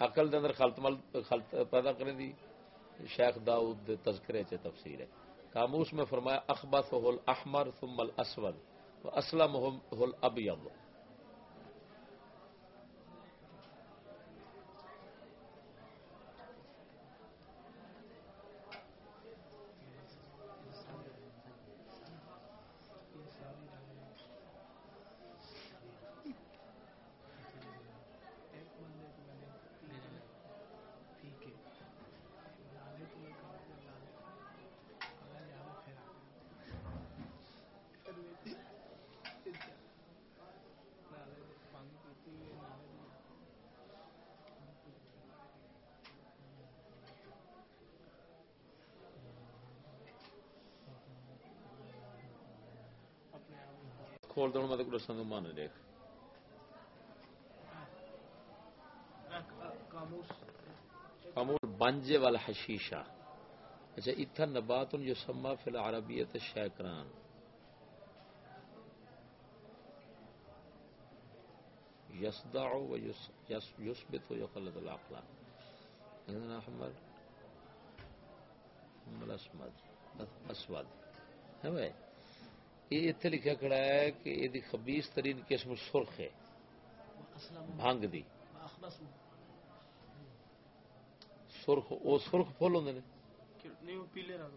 عقل دے اندر خلط مل خلط پیدا کریں دی۔ شیخ داؤد دے تذکرے چ تفسیر ہے۔ کاموس میں فرمایا اخبت ہول احمر ثم الاسود، و اسلم ہول ابیض کھول دوں میں تو دساں مان دیکھ۔ کامور بنجے والا حشیشہ۔ اچھا اتھا نبات جو سما فی العربیت شیکران۔ یسدع و یثبت و یخلط العقل احمد اسمد اسود۔ ہے بھائی؟ یہ اتنے لکھا کھڑا ہے کہ یہ خبیس ترین قسم سرخ ہے۔ بھنگ دی۔ سرخ وہ سرخ فل ہوں نہیں وہ پیلے رنگ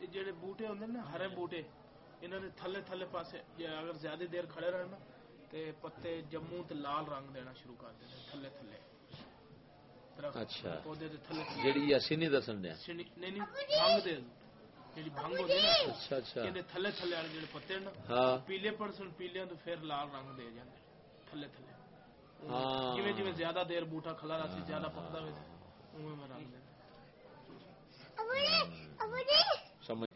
دے جڑے بوٹے ہوندے نا ہرے بوٹے۔ انہاں نے تھلے تھلے پاسے جے اگر زیادہ دیر کھڑے رہنا تے پتے جموں تے لال رنگ دینا شروع کر دیندے تھلے تھلے۔ اچھا۔ پودے دے تھلے جڑی اسی نہیں دسن دیا؟ نہیں نہیں بھنگ دے۔ جڑی بھنگ ہوندی نا اچھا اچھا۔ یہ تھلے تھلے والے جڑے پتے نا ہاں۔ پیلے پرسن پیلے تو پھر لال رنگ دے جاندے تھلے تھلے۔ ہاں۔ جویں جویں زیادہ دیر بوٹا کھلا رہا سی زیادہ پکدا وے اوویں میں رنگ دے۔ سمجھ۔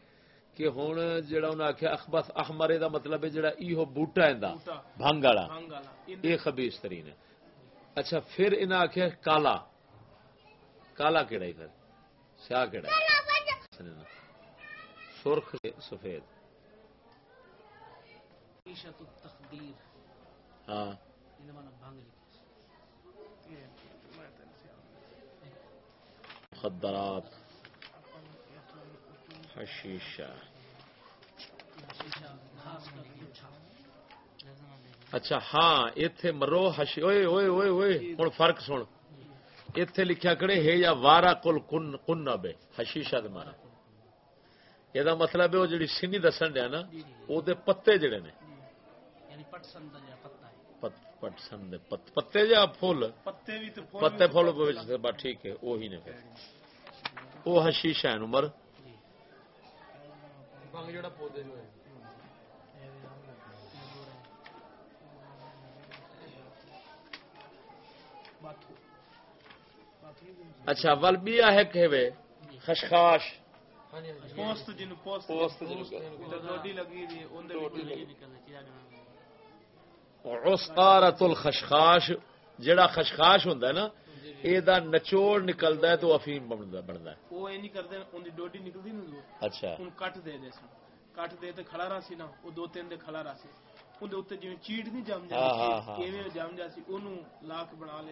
کہ ہوں جڑا انہیں آخیا اخبس احمر دا مطلب ہے جڑا ایہو بوٹا ہے بھنگ والا۔ یہ خبیس ترین ہے۔ اچھا پھر انہیں آخیا کالا۔ کالا کیڑا ہی پھر سیاہ کیڑا ہے؟ سرخ سفید۔ ہاں۔ مخدرات۔ حشیشہ۔ اچھا ہاں ایتھے مرو حشی اوئے اوئے اوئے اوئے۔ ہن فرق سن۔ ایتھے لکھیا کڑے ہے یا وارا کل کن کن بے؟ حشیشہ دے مارا یہ مطلب ہے وہ جڑی سینی دسن دیا نا او دے پتے جڑے نے۔ یعنی یا پتے پتے بس ٹھیک ہے وہی نے پھر۔ او حشیشہ ہے عمر۔ باتھو۔ اچھا ولبیا ہے کہ وے خشخاش پوست جن پوست پوست جن لگی دی اون دے وچ الخشخاش جڑا خشخاش ہوندا ہے نا جی، جی۔ اے دا نچوڑ نکلدا ہے تو افیم بندا بندا ہے۔ او کردے اون دی ڈوڈی نکلدی اچھا۔ اون کٹ دے دے کٹ دے تے کھڑا رہا سی نا او دو تین دے کھڑا رہا سی۔ اون دے اوتے جویں چیٹ نہیں جم جاندی کیویں ہاں، ہاں، ہاں، جم جاسی اونوں لاکھ بنا لے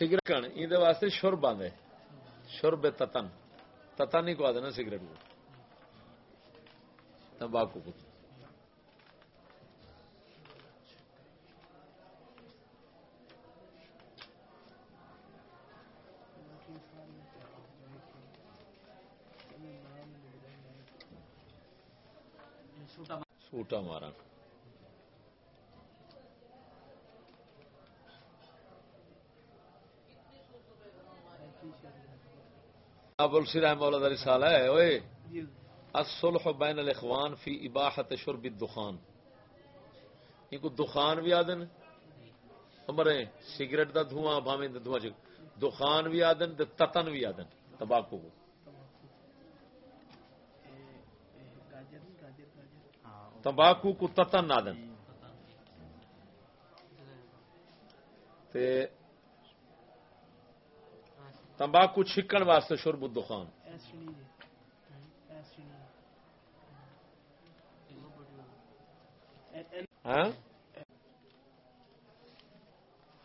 سگریٹ یہ واسطے شرب آدھے شرب تتن تتن ہی کو آدھے نا سگریٹ کو تمباکو کو سوٹا مارا ابو السلام مولا دا رسالہ ہے، اوئے، الصلح بین الاخوان فی اباحت شرب الدخان. یہ کو دخان بھی آدن ہمارے سگریٹ دا دھواں بھاویں دھواں چک دخان بھی آدن تے تتن بھی آدن تمباکو کو. گاجر تمباکو کو تتن آدن تے تمباکو چھکن واسطے شرب الدخان۔ ایسی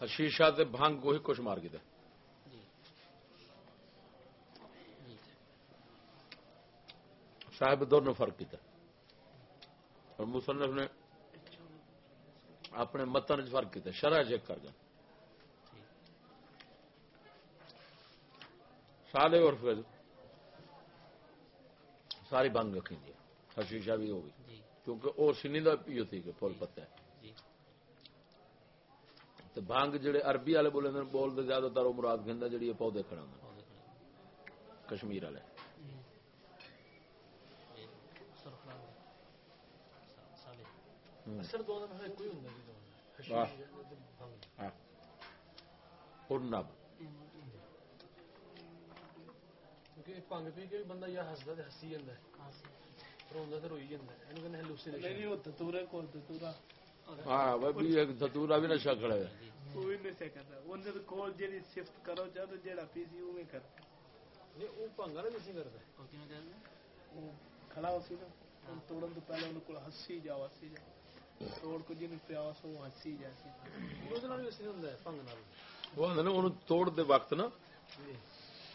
حشیشہ تے بھنگ وہی کچھ مار گئے صاحب دونوں فرق کیتا۔ اور مصنف نے اپنے متن چ فرق کیتا۔ شرح چیک کر گئے سارے اور پھر ساری بھنگ رکھی دی حشیشہ بھی ہو گئی۔ کیونکہ وہ سنی دا پیو تھی کہ پھول پتہ ہے تو بھنگ جڑے عربی والے بولے بولتے زیادہ تر وہ مراد گھندا جڑی یہ پودے کھڑا کشمیر والے۔ ہوں۔ اثر دونوں میں کوئی ہوندا نہیں دونوں واہ۔ حشیش بھنگ ہاں۔ اور نب کیونکہ بھنگ پی کے بھی بندہ یا ہسدا تے ہسی جاندا ہے روندا تے روئی جاندا ہے اینو کہندے ہلوسینیشن نہیں وہ تتورے کو تتورا ہاں وہ بھی ایک دتورا بھی نشا کھڑا ہے ਉਹ ਵੀ ਨਹੀਂ ਕਰਦਾ ਉਹਦੇ ਦੇ ਕੋਲ ਜਿਹੜੀ ਸ਼ਿਫਟ ਕਰੋ ਜਦ ਜਿਹੜਾ ਪੀਸੀ ਉਵੇਂ ਕਰ ਨਹੀਂ ਉਹ ਭੰਗ ਵਾਲਾ ਨਹੀਂ ਕਰਦਾ ਉਹ ਖੜਾ ਹੋ ਸੀ ਨਾ ਉਹ ਤੋੜਨ ਤੋਂ ਪਹਿਲਾਂ ਉਹਨੂੰ ਕੋਲ ਹੱਸੀ ਜਾ ਹੱਸੀ ਜਾ ਤੋੜ ਕੋ ਜਿਹਨੂੰ ਪਿਆਸ ਉਹ ਹੱਸੀ ਜਾ ਸੀ ਉਹਦੇ ਨਾਲ ਵੀ ਅਸੀਂ ਹੁੰਦਾ ਹੈ ਭੰਗ ਨਾਲ وہ آدھے نا انہوں توڑ دے وقت نا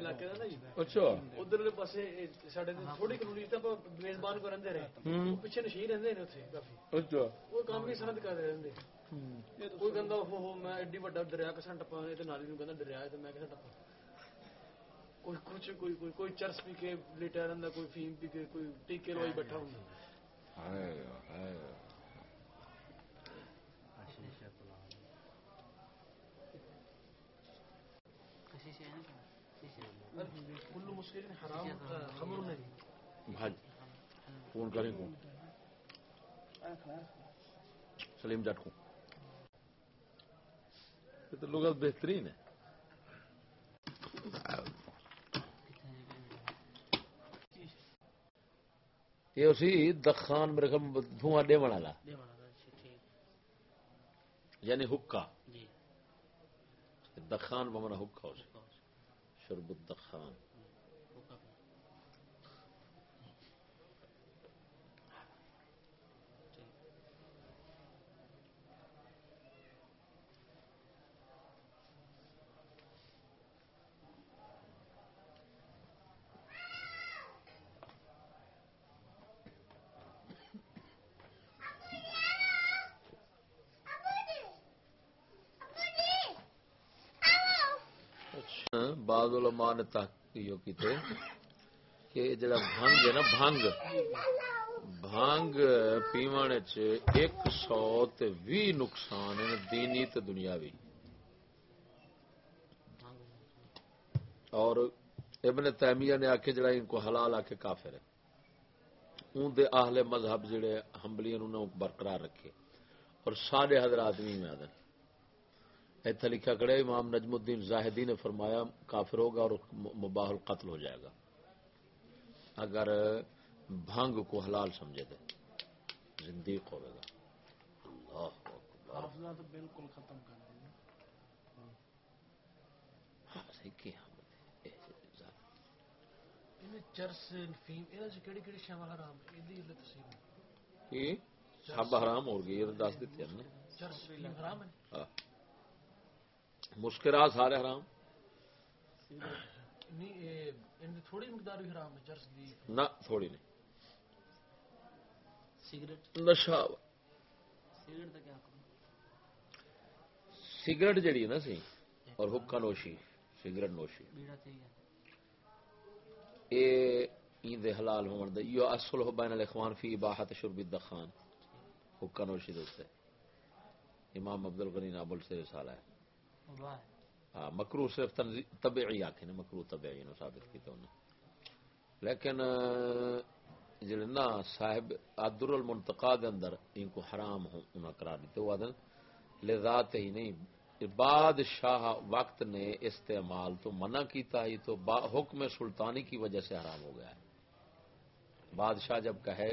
لٹیا دریا چرس پی کے لیٹا کوئی فیم پی کے کوئی ٹیکے بیٹھا فون کریں کو سلیم جٹ کو۔ یہ تو لغت بہترین ہے۔ یہ اسی دخان میرے خیال دھواں ڈیون والا۔ اچھا یعنی حکا۔ جی۔ دخان بمنا حکا اسے شرب الدخان ہوگا پہ ٹھیک بعض علماء نے تحقیق کی کہ جڑا بھنگ ہے نا، بھنگ۔ بھنگ پیوان چ ایک سو تے وی نقصان ہے دینی تے دنیاوی۔ اور ابن تیمیہ نے آکھے، جڑا ان کو حلال آکھے کافر ہے۔ اون دے اہل مذہب جڑے حنبلی انہوں نے برقرار رکھے۔ اور سارے حضرات بھی میں آدھے ایتھا لکھا کڑے امام نجم الدین زاہدی نے فرمایا کافر ہوگا اور مباح القتل ہو جائے گا۔ اگر بھنگ کو حلال سمجھے دے زندیق ہوئے گا۔ اللہ تو بالکل ختم کر ہاں ہم نے۔ حرام؟ ہو گئی تو دس دیتے ہیں نا مسکرات سارے حرام۔ نہیں یہ ان تھوڑی مقدار بھی حرام ہے چرس دی۔ نہ تھوڑی نہیں۔ سگریٹ؟ نشا سگریٹ کا کیا حکم؟ سگریٹ جڑی ہے نا سی اور حکا نوشی سگریٹ نوشی۔ اے دے حلال ہون دے۔ یو اصل ہو بین الاخوان فی اباحت شرب الدخان۔ حکا نوشی دے تے امام عبد الغنی نابل سے رسالہ ہے۔ ہاں مکرو صرف طبعی آکھے نے مکرو طبعی نو ثابت کیتا انہیں لیکن جڑے نا صاحب عدر المنتقا دے اندر ان کو حرام ہو انہاں قرار دیتے وہ آدن لذات ہی نہیں۔ بادشاہ وقت نے استعمال تو منع کیتا ہی تو حکم سلطانی کی وجہ سے حرام ہو گیا ہے۔ بادشاہ جب کہے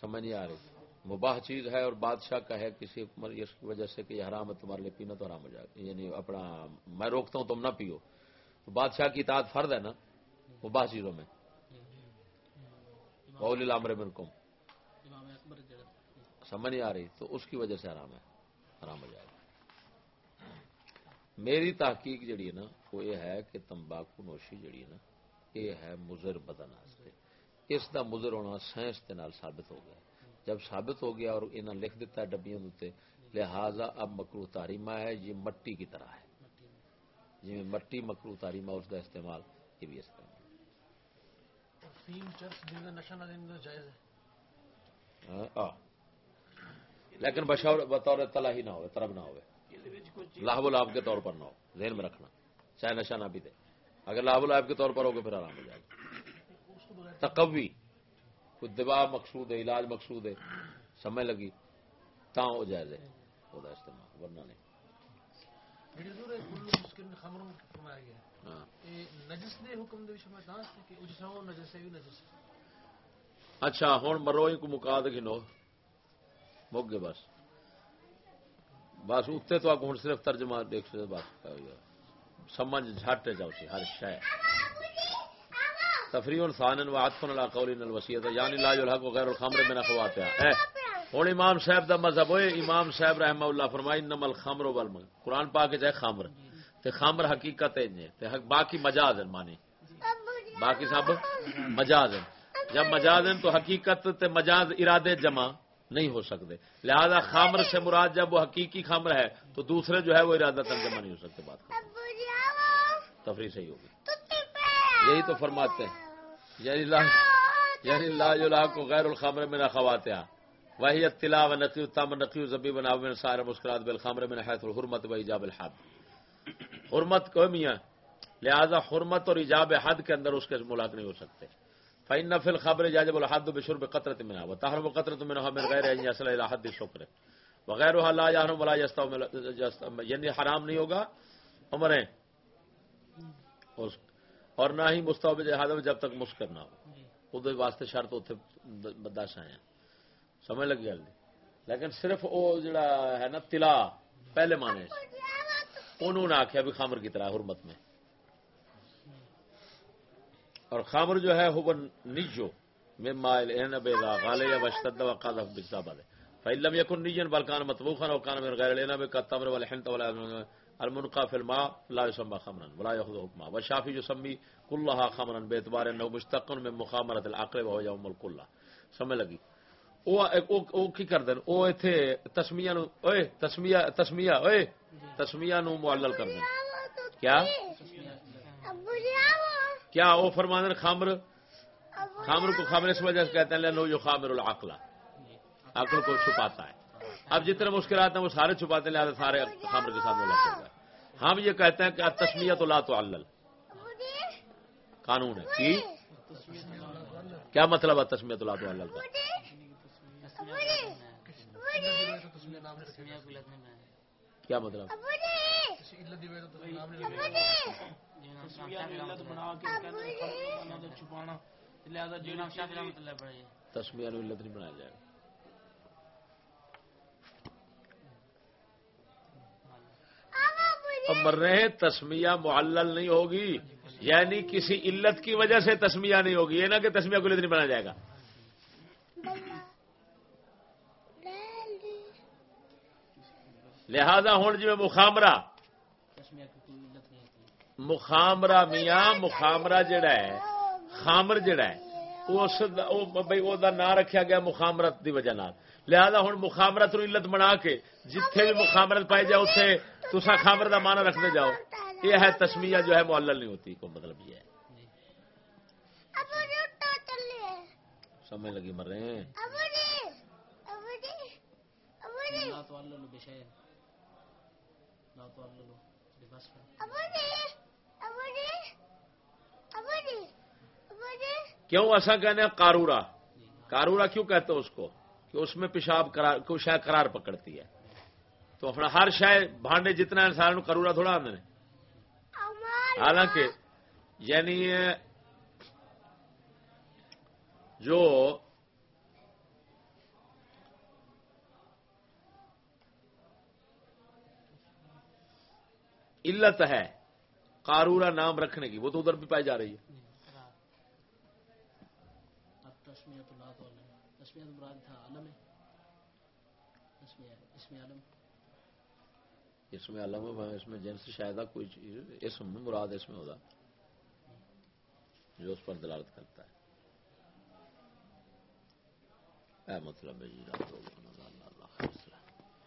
سمجھ نہیں آ رہی۔ مباح چیز ہے اور بادشاہ کہے کسی اس کی وجہ سے کہ یہ حرام ہے، تمہارے لیے پینا تو حرام ہو جائے یعنی اپنا، میں روکتا ہوں تم نہ پیو۔ تو بادشاہ کی اطاعت فرد ہے نا، مباح چیزوں میں۔ قول الامر منکم امام اکبر جڑا سمجھ نہیں آ رہی، تو اس کی وجہ سے حرام ہے، حرام ہو جائے گا۔ میری تحقیق جڑی ہے نا، وہ یہ ہے کہ تمباکو نوشی جڑی ہے نا، یہ ہے مضر بدن اس دا مضر ہونا سائنس کے نال ثابت ہو گیا۔ جب ثابت ہو گیا اور انہاں لکھ دیتا ہے ڈبیاں دے لہذا اب مکرو تاریمہ ہے یہ مٹی کی طرح ہے۔ جی مٹی مکرو تاریمہ اس کا استعمال یہ بھی استعمال۔ ہاں،۔ لیکن بشور بطور تلا ہی نہ ہوئے طرب نہ ہوئے۔ لاہب العاب کے طور پر نہ ہو ذہن میں رکھنا۔ چاہے نشہ نہ بھی دے۔ اگر لاہب العاب کے طور پر ہوگا پھر آرام ہو جائے گا۔ تقوی۔ کوئی دبا مقصود ہے علاج مقصود ہے۔ سمے لگی؟ تا ہو جائے دے وہ استعمال ورنہ نہیں۔ ہاں۔ اچھا ہوں مروئی کو مکا دے گنو مک گئے بس۔ بس اتنے تو ہوں صرف ترجمہ دیکھ سے بس۔ سمجھ جھٹ جاؤ سی ہر شے۔ تفریح ثانن و عطف علی قول الوصیت یعنی لا الحق وغیر الخمر من اخواتها. اے ہوں امام صاحب دا مذہب ہوئے امام صاحب رحمہ اللہ فرمائی نمل خامر ول قرآن پا کے جائے خامر تے خامر حقیقت ہے تے باقی مجاز ہیں مانی باقی سب مجاز ہیں. جب مجاز ہیں تو حقیقت تے مجاز ارادے جمع نہیں ہو سکتے. لہذا خامر سے مراد جب وہ حقیقی خامر ہے تو دوسرے جو ہے وہ ارادہ تن جمع نہیں ہو سکتے بات تفریح صحیح ہوگی. یہی تو فرماتے ہیں۔ یعنی لا یعنی لا جلا کو غیر الخامر میں نہ خواتیا وہی اطلاع و نقی تام نقی زبی بنا من سارے مسکرات بالخامر میں حیث الحرمت و ایجاب الحد. حرمت کو میاں لہذا حرمت اور ایجاب حد کے اندر اس کے ملاق نہیں ہو سکتے. فإن في الخبر يجب الحد بشرب قطرة منها. وتحرم قطرة منها من غير أن يصل إلى حد الشكر. وغيرها لا يحرم ولا يستوم یعنی حرام نہیں ہوگا. عمریں اور نہ ہی مستوب جہاد میں جب تک مسکر نہ ہو۔ وہ واسطے شرط اتنے بداش آیا سمجھ لگی گل لیکن صرف وہ جڑا ہے نا تلا پہلے مانے انہوں نے آخیا بھی خامر کی طرح حرمت میں۔ اور خامر جو ہے وہ نجو میں مائل اے نبے دا غالے یا وشتد و قاذف بسا بلے فإن لم يكن نيا بل كان مطبوخا او كان من غير الانب كالتمر والحنطه ولا المنقى في الماء لا يسمى خمرا ولا ياخذ حكما. والشافعي يسمي كلها خمرا باعتبار انه مشتق من مخامره العقل وهو يوم الكل سمجھ لگی؟ او او کی کر دین؟ او ایتھے تسمیہ نو اوئے، تسمیہ تسمیہ، اوئے، تسمیہ نو معلل کر دین. کیا؟ کیا او فرماندن خمر خامر؟ کو خامر اس وجہ سے کہتے ہیں لانه يخامر العقل. عقل کو چھپاتا ہے۔ اب جتنے مشکلات ہیں، وہ سارے چھپاتے ہیں، لہٰذا سارے خامر کے ساتھ ملا چل ہاں ہم یہ کہتے ہیں کہ تسمیت لا تو علل قانون ہے. کی؟ کیا مطلب ہے تسمیت لا تو علل کا؟ کیا مطلب؟ علت دی وجہ نہیں لگا تسمیہ نے اب مر رہے ہیں تسمیہ معلل نہیں ہوگی یعنی کسی علت کی وجہ سے تسمیہ نہیں ہوگی، یہ نہ کہ تسمیہ کو نہیں بنایا جائے گا۔ لہذا ہوں جی مخامرہ۔ مخامرہ میاں، مخامرہ جڑا ہے، خامر جڑا ہے اس دا- او دا نام رکھیا گیا مخامرت دی وجہ نال۔ لہذا ہن مخامرت نو علت بنا کے جتھے بھی مخامرت پائی جائے اتنے تسا خامر دا معنی رکھنے جاؤ۔ یہ ہے تسمیہ جو ہے معلل نہیں ہوتی کو مطلب یہ ہے۔ سمجھ لگی مر رہے ہیں کیوں ایسا کہنے کارورا کارورا کیوں کہتے اس کو؟ کہ اس میں پیشاب شاید قرار پکڑتی ہے۔ تو اپنا ہر شاید بھانڈے جتنا انسان کرورا تھوڑا آدھے حالانکہ یعنی جو علت ہے قارورا نام رکھنے کی وہ تو ادھر بھی پائی جا رہی ہے۔ تسمیہ تو اس میں علم ہے اس میں جنس شاید کوئی چیز اسم مراد اس میں ہوگا جو اس پر دلالت کرتا ہے۔ اے مطلب ہے جی رات ہو